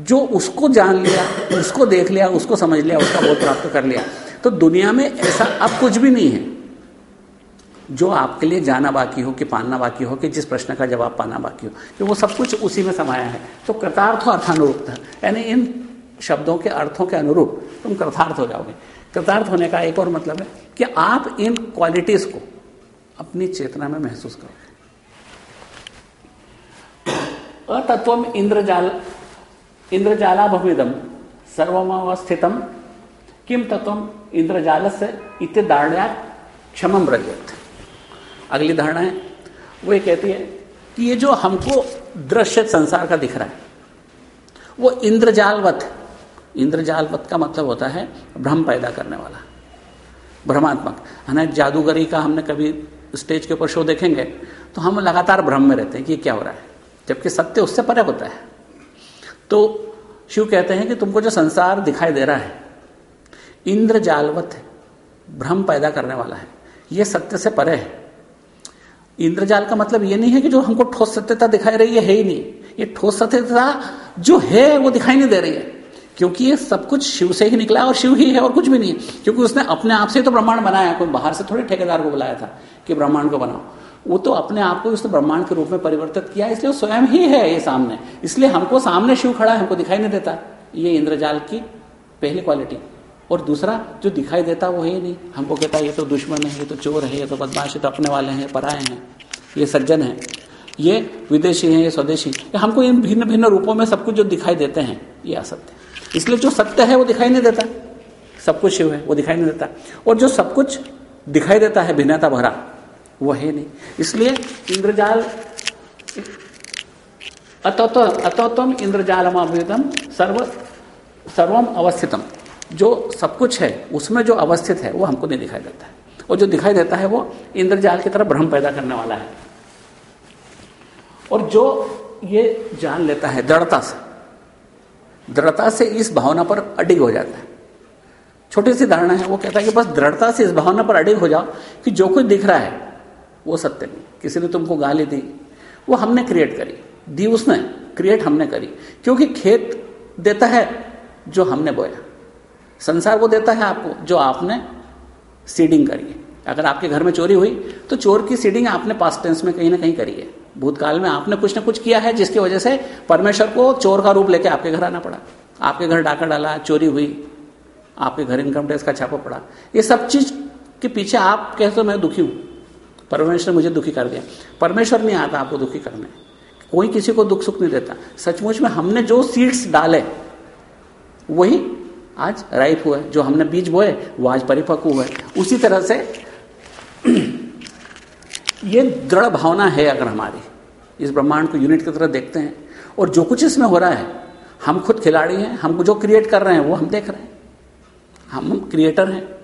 जो उसको जान लिया, उसको देख लिया, उसको समझ लिया, उसका बोध प्राप्त कर लिया तो दुनिया में ऐसा अब कुछ भी नहीं है। जो आपके लिए जाना बाकी हो कि पाना बाकी हो, कि जिस प्रश्न का जवाब पाना बाकी हो, कि वो सब कुछ उसी में समाया है। तो कृतार्थ अर्थानुरूप था यानी इन शब्दों के अर्थों के अनुरूप तुम कृतार्थ हो जाओगे। कृतार्थ होने का एक और मतलब है कि आप इन क्वालिटीज को अपनी चेतना में महसूस करोगे अतत्व इंद्रजाल इंद्रजाला भविदम सर्वमवस्थितम, किम तत्व इंद्रजाल से इत दारणा क्षमम रजत अगली धारणा है, वो ये कहती है कि ये जो हमको दृश्य संसार का दिख रहा है, वो इंद्रजालवत इंद्रजालवत का मतलब होता है भ्रम पैदा करने वाला भ्रमात्मक। है ना जादूगरी का हमने कभी स्टेज के ऊपर शो देखेंगे तो हम लगातार भ्रम में रहते हैं कि क्या हो रहा है जबकि सत्य उससे परे होता है। तो शिव कहते हैं कि तुमको जो संसार दिखाई दे रहा है इंद्रजालवत है भ्रम पैदा करने वाला है यह सत्य से परे है। इंद्रजाल का मतलब ये नहीं है कि जो हमको ठोस सत्यता दिखाई रही है, है ही नहीं। ये ठोस सत्यता जो है वो दिखाई नहीं दे रही है। क्योंकि ये सब कुछ शिव से ही निकला और शिव ही है और कुछ भी नहीं है। क्योंकि उसने अपने आप से तो ब्रह्मांड बनाया। कोई बाहर से थोड़े ठेकेदार को बुलाया था कि ब्रह्मांड को बनाओ। वो तो अपने आप को उसने ब्रह्मांड के रूप में परिवर्तित किया, इसलिए स्वयं ही है ये सामने। इसलिए हमको सामने शिव खड़ा है, हमको दिखाई नहीं देता। ये इंद्रजाल की पहली क्वालिटी और दूसरा, जो दिखाई देता वो है ही नहीं। हमको कहता ये तो दुश्मन है, ये तो चोर है, ये तो बदमाश है तो अपने वाले हैं पराए हैं। ये सज्जन है। ये विदेशी हैं, ये स्वदेशी हमको इन भिन्न भिन्न रूपों में सब कुछ जो दिखाई देते हैं, ये असत्य इसलिए जो सत्य है वो दिखाई नहीं देता। सब कुछ शिव है, वो दिखाई नहीं देता। और जो सब कुछ दिखाई देता है भिन्नता भरा, वो है नहीं। इसलिए इंद्रजाल अतोत्तम इंद्रजाल सर्व, सर्वम अवस्थितम। जो सब कुछ है, उसमें जो अवस्थित है, वो हमको नहीं दिखाई देता है। और जो दिखाई देता है, वो इंद्रजाल की तरह भ्रम पैदा करने वाला है। और जो ये जान लेता है दृढ़ता से दृढ़ता से इस भावना पर अडिग हो जाता है। छोटी सी धारणा है, वो कहता है कि बस दृढ़ता से इस भावना पर अडिग हो जाओ कि जो कुछ दिख रहा है, वो सत्य नहीं। किसी ने तुमको गाली दी, वो हमने क्रिएट करी। दी उसने क्रिएट हमने करी। क्योंकि खेत देता है जो हमने बोया। संसार वो देता है आपको, जो आपने सीडिंग करी है। अगर आपके घर में चोरी हुई तो चोर की सीडिंग आपने पास्ट टेंस में कहीं ना कहीं करी है। भूतकाल में आपने कुछ ना कुछ किया है, जिसकी वजह से परमेश्वर को चोर का रूप लेके आपके घर आना पड़ा। आपके घर डाका डाला, चोरी हुई, आपके घर इनकम टैक्स का छापा पड़ा। ये सब चीज़ के पीछे आप कहते तो मैं दुखी हूँ। परमेश्वर मुझे दुखी कर दिया। परमेश्वर नहीं आता आपको दुखी करने। कोई किसी को दुख सुख नहीं देता। सचमुच में हमने जो सीड्स डाले, वही आज राइप हुआ जो हमने बीज बोए, वो आज परिपक्व हुआ उसी तरह से ये दृढ़ भावना है अगर हमारी, इस ब्रह्मांड को यूनिट की तरह देखते हैं। और जो कुछ इसमें हो रहा है, हम खुद खिलाड़ी हैं, हम जो क्रिएट कर रहे हैं, वो हम देख रहे हैं। हम क्रिएटर हैं।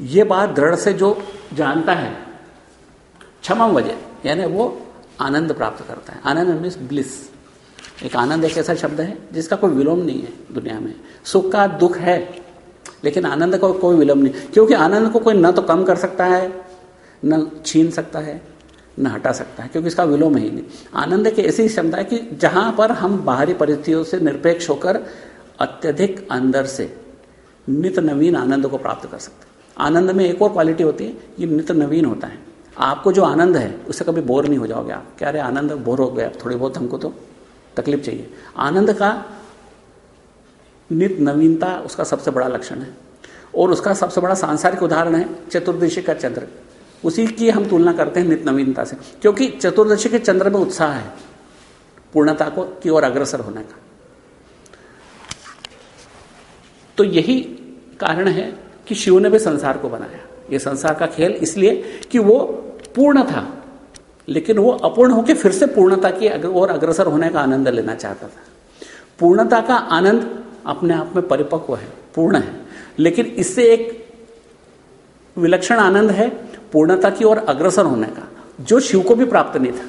ये बात दृढ़ से जो जानता है, क्षमा वजह, यानी वो आनंद प्राप्त करता है। आनंद मीन्स ब्लिस एक आनंद एक ऐसा शब्द है, जिसका कोई विलोम नहीं है दुनिया में। सुख का दुख है, लेकिन आनंद का को कोई विलोम नहीं। क्योंकि आनंद को कोई न तो कम कर सकता है न छीन सकता है, न हटा सकता है, क्योंकि इसका विलोम ही नहीं। आनंद एक ऐसी क्षमता है कि जहाँ पर हम बाहरी परिस्थितियों से निरपेक्ष होकर अत्यधिक अंदर से नित नवीन आनंद को प्राप्त कर सकते हैं। आनंद में एक और क्वालिटी होती है, ये नित नवीन होता है। आपको जो आनंद है, उससे कभी बोर नहीं हो जाओगे आप। क्या अरे आनंद बोर हो गया? थोड़ी बहुत हमको तो तकलीफ़ चाहिए। आनंद का नित नवीनता उसका सबसे बड़ा लक्षण है। और उसका सबसे बड़ा सांसारिक उदाहरण है, चतुर्दशी का चंद्र। उसी की हम तुलना करते हैं नित नवीनता से। क्योंकि चतुर्दशी के चंद्र में उत्साह है, पूर्णता को, की ओर अग्रसर होने का। तो यही कारण है कि शिव ने भी संसार को बनाया। ये संसार का खेल इसलिए कि वो पूर्ण था, लेकिन वो अपूर्ण होकर फिर से पूर्णता की और अग्रसर होने का आनंद लेना चाहता था। पूर्णता का आनंद अपने आप में परिपक्व है, पूर्ण है, लेकिन इससे एक विलक्षण आनंद है पूर्णता की ओर अग्रसर होने का, जो शिव को भी प्राप्त नहीं था।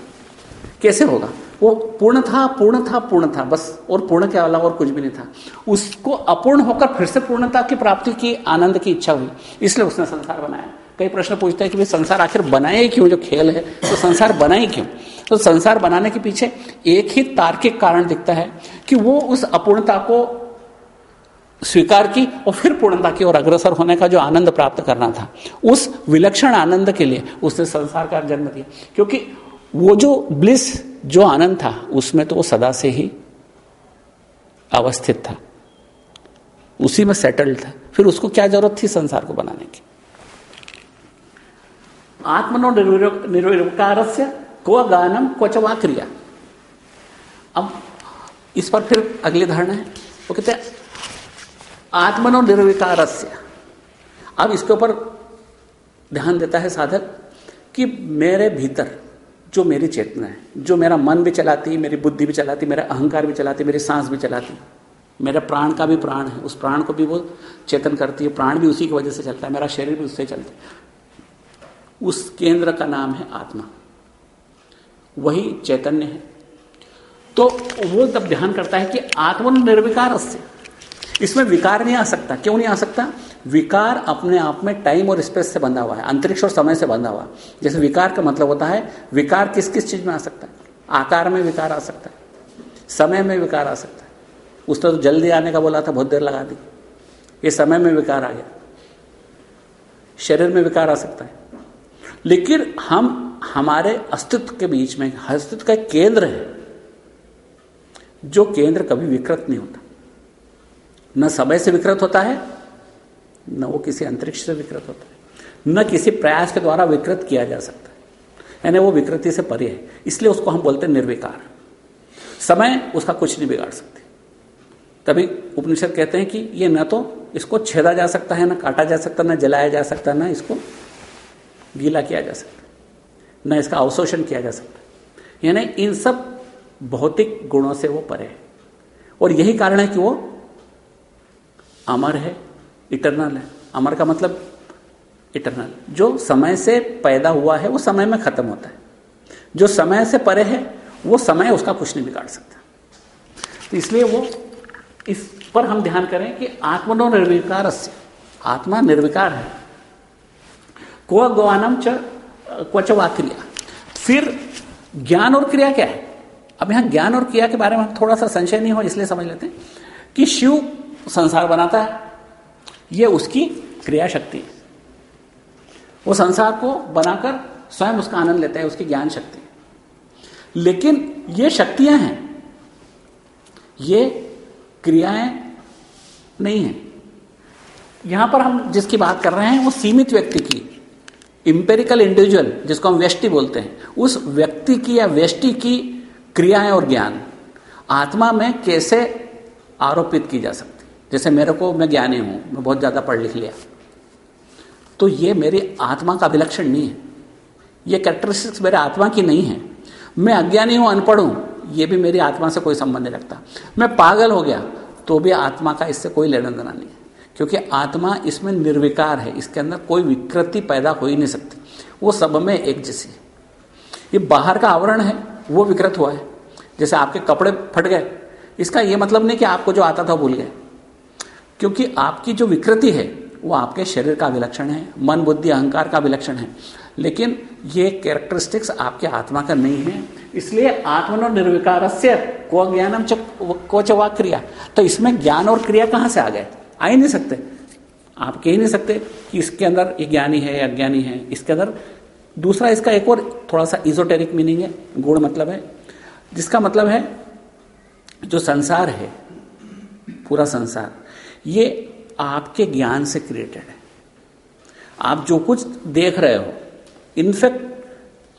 कैसे होगा? वो पूर्ण था पूर्ण था पूर्ण था बस, और पूर्ण के अलावा और कुछ भी नहीं था। उसको अपूर्ण होकर फिर से पूर्णता की प्राप्ति की, आनंद की इच्छा हुई। इसलिए उसने संसार बनाया। कई प्रश्न पूछते हैं कि भाई, संसार आखिर बनाए क्यों? जो खेल है तो संसार बनाए क्यों? तो संसार बनाने के पीछे एक ही तार्किक कारण दिखता है कि वो उस अपूर्णता को स्वीकार की और फिर पूर्णता की ओर अग्रसर होने का जो आनंद प्राप्त करना था, उस विलक्षण आनंद के लिए उसने संसार का जन्म दिया। क्योंकि वो जो ब्लिस, जो आनंद था, उसमें तो वो सदा से ही अवस्थित था। उसी में सेटल्ड था। फिर उसको क्या ज़रूरत थी संसार को बनाने की? आत्मनो निर्विकार से को गानम क्वचवा क्रिया अब इस पर फिर अगली धारणा है। वो कहते हैं आत्मनो निर्विकार अब इसके ऊपर ध्यान देता है साधक कि मेरे भीतर जो मेरी चेतना है, जो मेरा मन भी चलाती, मेरी बुद्धि भी चलाती, मेरा अहंकार भी चलाती, मेरी सांस भी चलाती, मेरे प्राण का भी प्राण है, उस प्राण को भी वो चेतन करती है, प्राण भी उसी की वजह से चलता है, मेरा शरीर भी उससे चलता है। उस केंद्र का नाम है आत्मा। वही चैतन्य है। तो वो तब ध्यान करता है कि आत्मन निर्विकार इसमें विकार नहीं आ सकता। क्यों नहीं आ सकता? विकार अपने आप में टाइम और स्पेस से बंधा हुआ है, अंतरिक्ष और समय से बंधा हुआ। है जैसे विकार का मतलब होता है, विकार किस किस चीज़ में आ सकता है? आकार में विकार आ सकता है, समय में विकार आ सकता है। उसने तो जल्दी आने का बोला था, बहुत देर लगा दी। ये समय में विकार आ गया। शरीर में विकार आ सकता है। लेकिन हम, हमारे अस्तित्व के बीच में, अस्तित्व का केंद्र है, जो केंद्र कभी विकृत नहीं होता। न समय से विकृत होता है, न वो किसी अंतरिक्ष से विकृत होता है, न किसी प्रयास के द्वारा विकृत किया जा सकता है। यानी वो विकृति से परे है, इसलिए उसको हम बोलते हैं निर्विकार। समय उसका कुछ नहीं बिगाड़ सकते। तभी उपनिषद कहते हैं कि ये न तो इसको छेदा जा सकता है, न काटा जा सकता, न जलाया जा सकता है न इसको गीला किया जा सकता न इसका अवशोषण किया जा सकता यानी इन सब भौतिक गुणों से वो परे है। और यही कारण है कि वो अमर है इटरनल है। अमर का मतलब इटरनल जो समय से पैदा हुआ है, वो समय में खत्म होता है। जो समय से परे है, वो समय उसका कुछ नहीं बिगाड़ सकता। तो इसलिए वो इस पर हम ध्यान करें कि आत्मनो निर्विकार आत्मा निर्विकार है। को गवानम च क्वचवा क्रिया फिर ज्ञान और क्रिया क्या है? अब यहाँ ज्ञान और क्रिया के बारे में थोड़ा सा संशय नहीं हो, इसलिए समझ लेते हैं कि शिव संसार बनाता है यह उसकी क्रिया शक्ति है। वो संसार को बनाकर स्वयं उसका आनंद लेता है, उसकी ज्ञान शक्ति। लेकिन ये शक्तियाँ हैं, ये क्रियाएँ नहीं है। यहाँ पर हम जिसकी बात कर रहे हैं, वो सीमित व्यक्ति की इंपेरिकल इंडिविजुअल जिसको हम व्यष्टि बोलते हैं, उस व्यक्ति की या व्यष्टि की क्रियाएँ और ज्ञान आत्मा में कैसे आरोपित की जा सकती जैसे मेरे को, मैं ज्ञानी हूँ, मैं बहुत ज़्यादा पढ़ लिख लिया। तो ये मेरी आत्मा का अभिलक्षण नहीं है। ये कैरेक्टरिस्टिक्स मेरे आत्मा की नहीं है। मैं अज्ञानी हूँ, अनपढ़ हूँ, ये भी मेरी आत्मा से कोई संबंध नहीं रखता। मैं पागल हो गया तो भी आत्मा का इससे कोई लेना देना नहीं क्योंकि आत्मा इसमें निर्विकार है, इसके अंदर कोई विकृति पैदा हो ही नहीं सकती। वो सब में एक जैसी है। ये बाहर का आवरण है, वो विकृत हुआ है। जैसे आपके कपड़े फट गए। इसका यह मतलब नहीं कि आपको जो आता था भूल गए। क्योंकि आपकी जो विकृति है, वो आपके शरीर का विलक्षण है, मन, बुद्धि, अहंकार का विलक्षण है। लेकिन ये कैरेक्टरिस्टिक्स आपके आत्मा का नहीं है। इसलिए आत्मनो निर्विकार को ज्ञानम को क्रिया। तो इसमें ज्ञान और क्रिया कहाँ से आ गए? आ ही नहीं सकते। आप कह ही नहीं सकते कि इसके अंदर ये ज्ञानी है अज्ञानी है। इसके अंदर दूसरा इसका एक और थोड़ा सा इजोटेरिक मीनिंग है, गुण मतलब है। जिसका मतलब है, जो संसार है, पूरा संसार ये आपके ज्ञान से क्रिएटेड है। आप जो कुछ देख रहे हो इनफैक्ट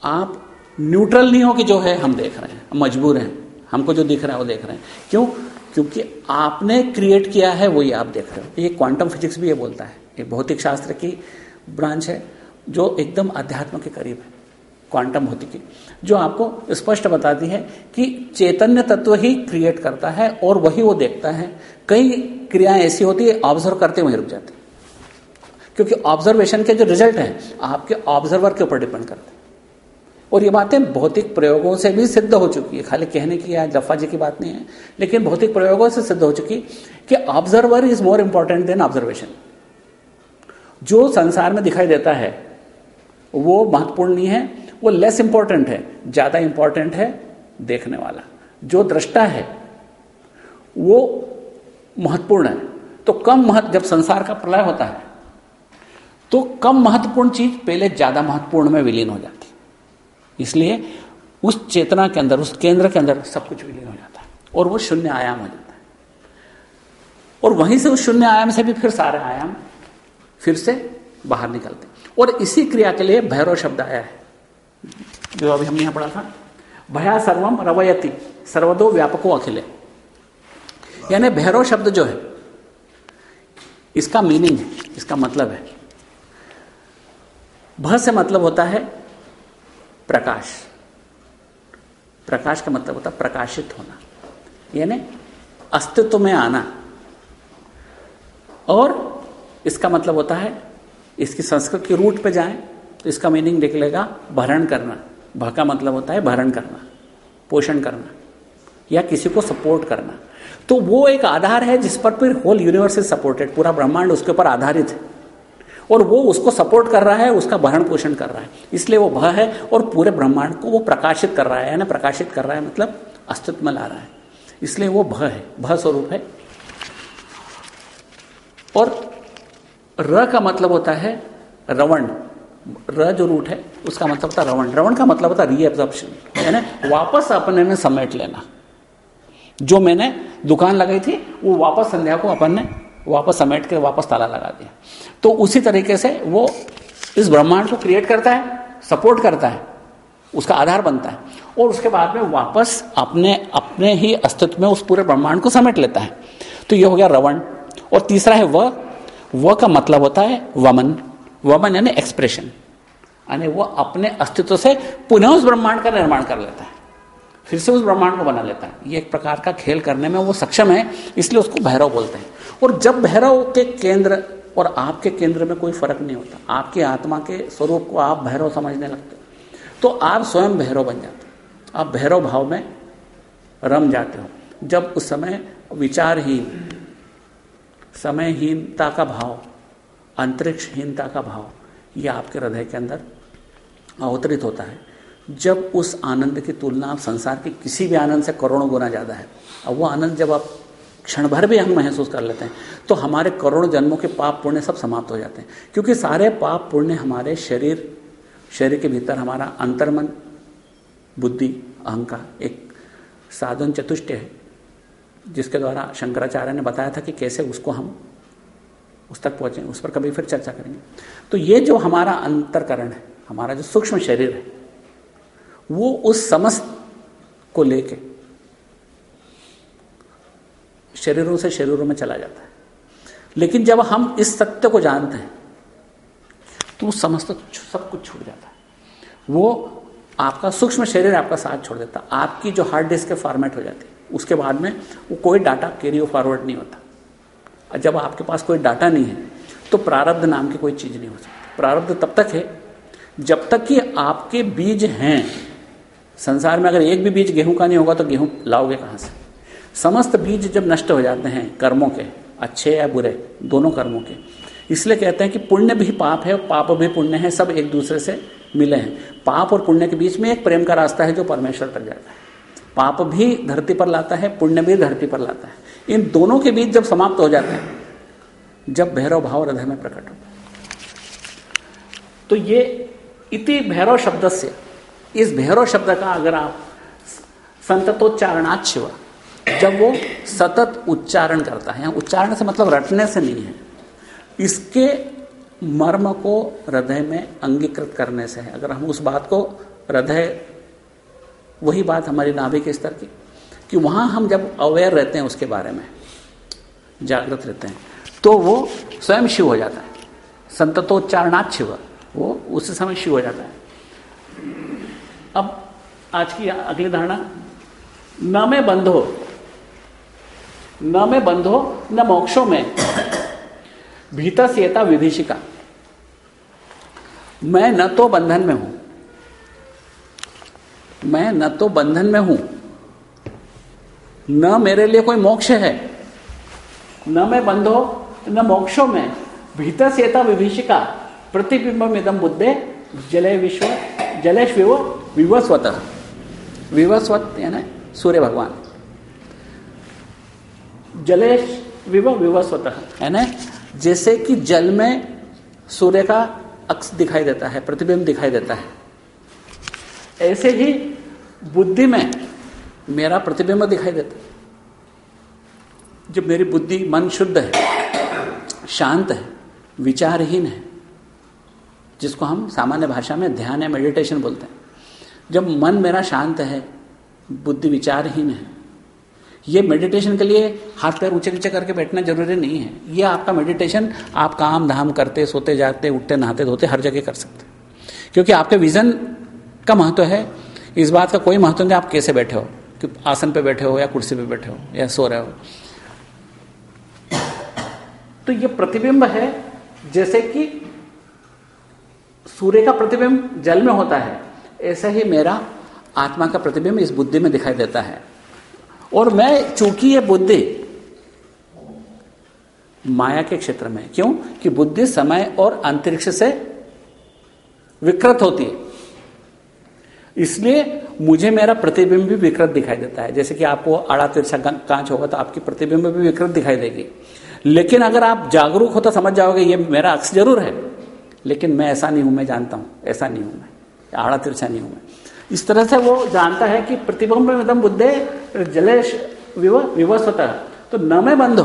आप न्यूट्रल नहीं हो कि जो है हम देख रहे हैं, मजबूर हैं, हमको जो दिख रहा है वो देख रहे हैं। क्यों? क्योंकि आपने क्रिएट किया है, वही आप देख रहे हो। ये क्वांटम फिजिक्स भी ये बोलता है। ये भौतिक शास्त्र की ब्रांच है, जो एकदम अध्यात्म के करीब है। क्वांटम भौतिकी जो आपको स्पष्ट बताती है कि चैतन्य तत्व ही क्रिएट करता है और वही वो देखता है। कई क्रियाएँ ऐसी होती है ऑब्ज़र्व करते वहीं रुक जाते क्योंकि ऑब्जर्वेशन के जो रिज़ल्ट है, आपके ऑब्जर्वर के ऊपर डिपेंड करते हैं। और ये बातें भौतिक प्रयोगों से भी सिद्ध हो चुकी है। खाली कहने की या जफा जी की बात नहीं है, लेकिन भौतिक प्रयोगों से सिद्ध हो चुकी कि observer is more important than observation जो संसार में दिखाई देता है, वो महत्वपूर्ण नहीं है वो लेस इंपॉर्टेंट है, ज़्यादा इंपॉर्टेंट है देखने वाला। जो दृष्टा है, वो महत्वपूर्ण है। तो कम महत्व, जब संसार का प्रलय होता है तो कम महत्वपूर्ण चीज़ पहले ज़्यादा महत्वपूर्ण में विलीन हो जाती। इसलिए उस चेतना के अंदर, उस केंद्र के अंदर सब कुछ विलीन हो जाता है और वो शून्य आयाम हो जाता है। और वहीं से उस शून्य आयाम से भी फिर सारे आयाम फिर से बाहर निकलते और इसी क्रिया के लिए भैरव शब्द आया है। जो अभी हमने यहाँ पढ़ा था, भया सर्वम रवयति, सर्वदो व्यापको अखिले। यानी भैरव शब्द जो है, इसका मीनिंग है, इसका मतलब है। भ से मतलब होता है प्रकाश। प्रकाश का मतलब होता है प्रकाशित होना। यानी अस्तित्व में आना। और इसका मतलब होता है इसकी संस्कृत के रूट पे जाएँ। तो इसका मीनिंग निकलेगा भरण करना। भ का मतलब होता है भरण करना, पोषण करना, या किसी को सपोर्ट करना। तो वो एक आधार है जिस पर फिर होल यूनिवर्स इज़ सपोर्टेड पूरा ब्रह्मांड उसके ऊपर आधारित है। और वो उसको सपोर्ट कर रहा है, उसका भरण पोषण कर रहा है। इसलिए वो भ है और पूरे ब्रह्मांड को वो प्रकाशित कर रहा है, यानी प्रकाशित कर रहा है मतलब अस्तित्व में ला रहा है। इसलिए वो भ है, भ स्वरूप है। और र का मतलब होता है रवण। र जो रूट है, उसका मतलब है रवण। रवण का मतलब है रीएब्जॉर्प्शन यानी वापस अपने में समेट लेना। जो मैंने दुकान लगाई थी, वो वापस संध्या को अपन ने वापस समेट के वापस ताला लगा दिया। तो उसी तरीके से वो इस ब्रह्मांड को क्रिएट करता है सपोर्ट करता है, उसका आधार बनता है। और उसके बाद में वापस अपने अपने ही अस्तित्व में उस पूरे ब्रह्मांड को समेट लेता है। तो ये हो गया रवण। और तीसरा है वह वह का मतलब होता है वमन। वमन यानी एक्सप्रेशन यानी वो अपने अस्तित्व से पुनः उस ब्रह्मांड का निर्माण कर लेता है। फिर से उस ब्रह्मांड को बना लेता है। ये एक प्रकार का खेल करने में वो सक्षम है, इसलिए उसको भैरव बोलते हैं। और जब भैरव के केंद्र और आपके केंद्र में कोई फ़र्क नहीं होता, आपकी आत्मा के स्वरूप को आप भैरव समझने लगते तो आप स्वयं भैरव बन जाते आप भैरव भाव में रम जाते हो। जब उस समय विचारहीन, समयहीनता का भाव अंतरिक्षहीनता का भाव, ये आपके हृदय के अंदर अवतरित होता है। जब उस आनंद की तुलना आप संसार के किसी भी आनंद से करोड़ों गुना ज़्यादा है और वो आनंद जब आप क्षण भर भी हम महसूस कर लेते हैं तो हमारे करोड़ों जन्मों के पाप पुण्य सब समाप्त हो जाते हैं। क्योंकि सारे पाप पुण्य हमारे शरीर शरीर के भीतर हमारा अंतर्मन, बुद्धि, अहंकार एक साधन चतुष्ट है, जिसके द्वारा शंकराचार्य ने बताया था कि कैसे उसको हम उस तक पहुँचे, उस पर कभी फिर चर्चा करेंगे। तो ये जो हमारा अंतरकरण है, हमारा जो सूक्ष्म शरीर है, वो उस समस्त को लेके शरीरों से शरीरों में चला जाता है। लेकिन जब हम इस सत्य को जानते हैं तो समस्त सब कुछ छूट जाता है। वो आपका सूक्ष्म शरीर आपका साथ छोड़ देता आपकी जो हार्ड डिस्क के फॉर्मेट हो जाती है। उसके बाद में वो कोई डाटा कैरी फॉरवर्ड नहीं होता। और जब आपके पास कोई डाटा नहीं है तो प्रारब्ध नाम की कोई चीज़ नहीं हो सकती। प्रारब्ध तब तक है, जब तक कि आपके बीज हैं। संसार में अगर एक भी बीज गेहूँ का नहीं होगा तो गेहूँ लाओगे कहाँ से? समस्त बीज जब नष्ट हो जाते हैं, कर्मों के, अच्छे या बुरे, दोनों कर्मों के। इसलिए कहते हैं कि पुण्य भी पाप है पाप भी पुण्य है, सब एक दूसरे से मिले हैं। पाप और पुण्य के बीच में एक प्रेम का रास्ता है जो परमेश्वर तक जाता है। पाप भी धरती पर लाता है, पुण्य भी धरती पर लाता है। इन दोनों के बीच जब समाप्त हो जाते हैं, जब भैरव भाव हृदय में प्रकट होता है। तो ये इति भैरव शब्द से इस भैरव शब्द का अगर आप संततोच्चारणाच जब वो सतत उच्चारण करता है उच्चारण से मतलब रटने से नहीं है, इसके मर्म को हृदय में अंगीकृत करने से है। अगर हम उस बात को, हृदय, वही बात हमारी नाभि के स्तर की कि वहाँ हम जब अवेयर रहते हैं उसके बारे में, जागृत रहते हैं तो वो स्वयं शिव हो जाता है। संततोच्चारणाच शिव, वो उस समय शिव हो जाता है। अब आज की अगली धारणा, न में बंधो न में बंधो न मोक्षों में भीतर सेता विभीषिका। मैं न तो बंधन में हूँ, मैं न तो बंधन में हूँ न मेरे लिए कोई मोक्ष है। न मैं बंधो, न मोक्षों में। भीतर सेता विभीषिका प्रतिबिंब इदम बुद्धे, जले विश्व जलेश विव विवस्वत। विवस्वत यानी सूर्य भगवान। जलेश विव विवस्वत है ना जैसे कि जल में सूर्य का अक्स दिखाई देता है, प्रतिबिंब दिखाई देता है। ऐसे ही बुद्धि में मेरा प्रतिबिंब दिखाई देता जब मेरी बुद्धि मन शुद्ध है, शांत है, विचारहीन है, जिसको हम सामान्य भाषा में ध्यान या मेडिटेशन बोलते हैं, जब मन मेरा शांत है, बुद्धि विचारहीन है, ये मेडिटेशन के लिए हाथ पैर ऊँचे नीचे करके बैठना ज़रूरी नहीं है। ये आपका मेडिटेशन आप काम धाम करते, सोते जाते, उठते, नहाते धोते हर जगह कर सकते क्योंकि आपके विजन का महत्व है, इस बात का कोई महत्व नहीं आप कैसे बैठे हो। कि आसन पे बैठे हो या कुर्सी पे बैठे हो या सो रहे हो। तो ये प्रतिबिंब है, जैसे कि सूर्य का प्रतिबिंब जल में होता है, ऐसा ही मेरा आत्मा का प्रतिबिंब इस बुद्धि में दिखाई देता है। और मैं चूँकि ये बुद्धि माया के क्षेत्र में क्यों? कि बुद्धि समय और अंतरिक्ष से विकृत होती है। इसलिए मुझे मेरा प्रतिबिंब भी विकृत दिखाई देता है। जैसे कि आपको आड़ा तिरछा कांच होगा तो आपकी प्रतिबिंब भी विकृत दिखाई देगी। लेकिन अगर आप जागरूक हो तो समझ जाओगे ये मेरा अक्ष ज़रूर है। लेकिन मैं ऐसा नहीं हूँ, मैं जानता हूँ। ऐसा नहीं हूँ मैं। आड़ा तिरछा नहीं हूँ मैं। इस तरह से वो जानता है कि प्रतिबिंब में बुद्धे जलेश विवश होता है तो न मैं बंध,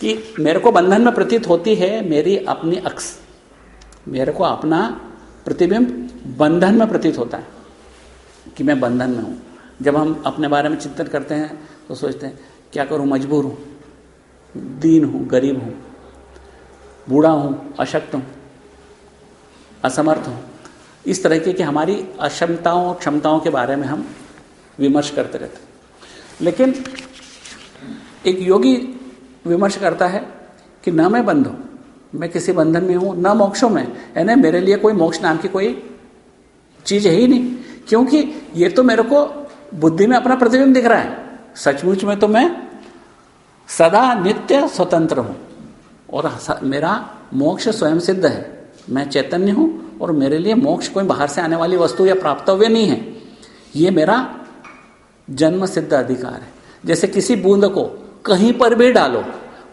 कि मेरे को बंधन में प्रतीत होती है मेरी अपनी अक्स मेरे को अपना प्रतिबिंब बंधन में प्रतीत होता है। कि मैं बंधन में हूँ। जब हम अपने बारे में चिंतन करते हैं तो सोचते हैं, क्या करूँ, मजबूर हूँ, दीन हूँ, गरीब हूँ, बूढ़ा हूँ, अशक्त हूँ, असमर्थ हूँ। इस तरीके की हमारी अक्षमताओं, क्षमताओं के बारे में हम विमर्श करते रहते लेकिन एक योगी विमर्श करता है कि न मैं बंध हूँ, मैं किसी बंधन में हूँ, न मोक्षों में। यानी मेरे लिए कोई मोक्ष नाम की कोई चीज़ है ही नहीं। क्योंकि ये तो मेरे को बुद्धि में अपना प्रतिबिंब दिख रहा है। सचमुच में तो मैं सदा नित्य स्वतंत्र हूँ। और मेरा मोक्ष स्वयं सिद्ध है। मैं चैतन्य हूँ और मेरे लिए मोक्ष कोई बाहर से आने वाली वस्तु या प्राप्तव्य नहीं है। ये मेरा जन्म सिद्ध अधिकार है। जैसे किसी बूंद को कहीं पर भी डालो,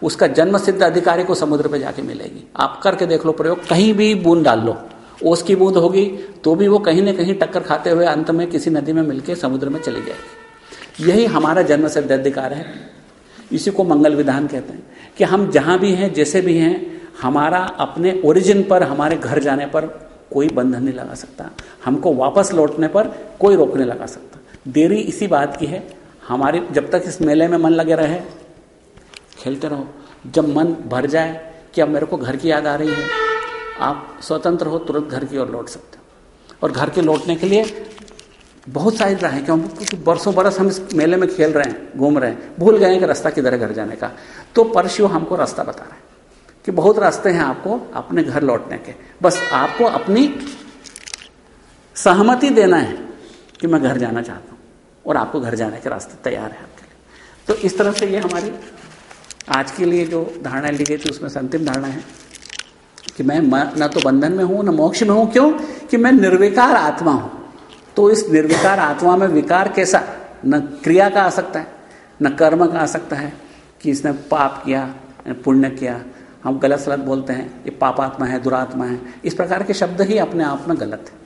उसका जन्म सिद्ध अधिकारी को समुद्र पे जाके मिलेगी। आप करके देख लो प्रयोग, कहीं भी बूंद डाल लो। ओस की बूंद होगी तो भी वो कहीं ना कहीं टक्कर खाते हुए अंत में किसी नदी में मिलकर समुद्र में चली जाएगी। यही हमारा जन्म सिद्ध अधिकार है। इसी को मंगल विधान कहते हैं कि हम जहाँ भी हैं, जैसे भी हैं, हमारा अपने ओरिजिन पर, हमारे घर जाने पर कोई बंधन नहीं लगा सकता। हमको वापस लौटने पर कोई रोक नहीं लगा सकता। देरी इसी बात की है। हमारी जब तक इस मेले में मन लगे रहे, खेलते रहो। जब मन भर जाए कि अब मेरे को घर की याद आ रही है आप स्वतंत्र हो, तुरंत घर की ओर लौट सकते हो। और घर के लौटने के लिए बहुत सारी राहें, क्यों? क्योंकि बरसों बरस हम इस मेले में खेल रहे हैं, घूम रहे हैं, भूल गए हैं कि रास्ता किधर है घर जाने का। तो परशु हमको रास्ता बता रहे हैं कि बहुत रास्ते हैं आपको अपने घर लौटने के। बस आपको अपनी सहमति देना है कि मैं घर जाना चाहता हूँ और आपको घर जाने के रास्ते तैयार है आपके लिए। तो इस तरह से ये हमारी आज के लिए जो धारणा ली गई थी, उसमें से अंतिम धारणा है। कि मैं न तो बंधन में हूँ, न मोक्ष में हूँ, क्यों? कि मैं निर्विकार आत्मा हूँ। तो इस निर्विकार आत्मा में विकार कैसा? न क्रिया का आ सकता है, न कर्म का आ सकता है, कि इसने पाप किया पुण्य किया। हम गलत सलत बोलते हैं ये पापात्मा है, दुरात्मा है। इस प्रकार के शब्द ही अपने आप में गलत है।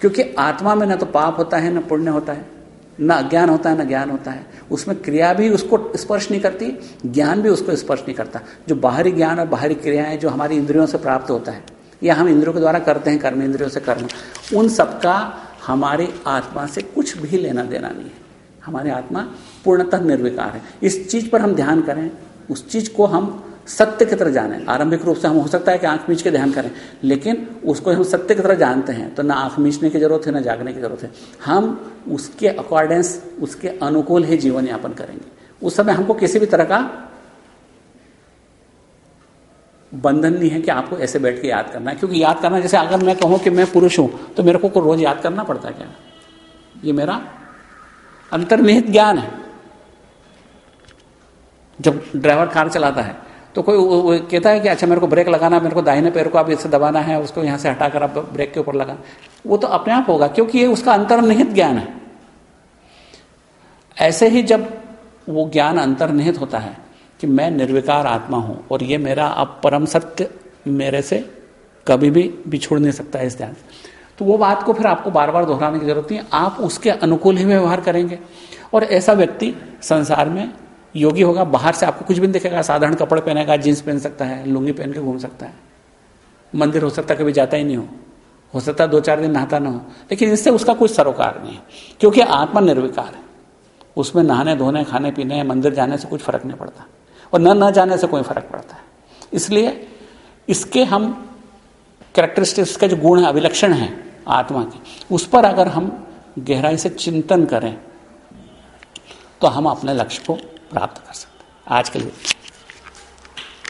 क्योंकि आत्मा में न तो पाप होता है, न पुण्य होता है। न अज्ञान होता है, ना ज्ञान होता है। उसमें क्रिया भी उसको स्पर्श नहीं करती, ज्ञान भी उसको स्पर्श नहीं करता। जो बाहरी ज्ञान और बाहरी क्रियाएँ जो हमारी इंद्रियों से प्राप्त होता है, या हम इंद्रियों के द्वारा करते हैं कर्म, इंद्रियों से कर्म, उन सबका हमारी आत्मा से कुछ भी लेना देना नहीं है। हमारी आत्मा पूर्णतः निर्विकार है। इस चीज़ पर हम ध्यान करें, उस चीज़ को हम सत्य की तरह जाने। आरंभिक रूप से हम हो सकता है कि आँख मीच के ध्यान करें, लेकिन उसको हम सत्य की तरह जानते हैं तो ना आँख मीचने की ज़रूरत है, ना जागने की ज़रूरत है। हम उसके अकॉर्डेंस उसके अनुकूल ही जीवन यापन करेंगे। उस समय हमको किसी भी तरह का बंधन नहीं है कि आपको ऐसे बैठ के याद करना है। क्योंकि याद करना, जैसे अगर मैं कहूँ कि मैं पुरुष हूँ तो मेरे को रोज याद करना पड़ता है क्या? ये मेरा अंतर्निहित ज्ञान है। जब ड्राइवर कार चलाता है तो कोई वो कहता है कि अच्छा मेरे को ब्रेक लगाना, मेरे को दाहिने पैर को आप इससे दबाना है, उसको यहाँ से हटाकर आप ब्रेक के ऊपर लगा वो तो अपने आप होगा, क्योंकि ये उसका अंतर्निहित ज्ञान है। ऐसे ही जब वो ज्ञान अंतर्निहित होता है कि मैं निर्विकार आत्मा हूँ और ये मेरा अब परम सत्य मेरे से कभी भी बिछुड़ नहीं सकता है इस ध्यान तो वो बात को फिर आपको बार बार दोहराने की ज़रूरत नहीं आप उसके अनुकूल ही व्यवहार करेंगे। और ऐसा व्यक्ति संसार में योगी होगा, बाहर से आपको कुछ भी नहीं दिखेगा। साधारण कपड़े पहनेगा जींस पहन सकता है, लुंगी पहन के घूम सकता है। मंदिर हो सकता है, कभी जाता ही नहीं हो। हो सकता दो चार दिन नहाता ना हो। लेकिन इससे उसका कोई सरोकार नहीं है, क्योंकि आत्मा निर्विकार है। उसमें नहाने, धोने, खाने, पीने, मंदिर जाने से कुछ फ़र्क नहीं पड़ता। और न न जाने से कोई फ़र्क पड़ता है। इसलिए इसके हम कैरेक्टरिस्टिक्स के जो गुण है, अभिलक्षण है आत्मा के, उस पर अगर हम गहराई से चिंतन करें तो हम अपने लक्ष्य को प्राप्त कर सकते हैं। आज के लिए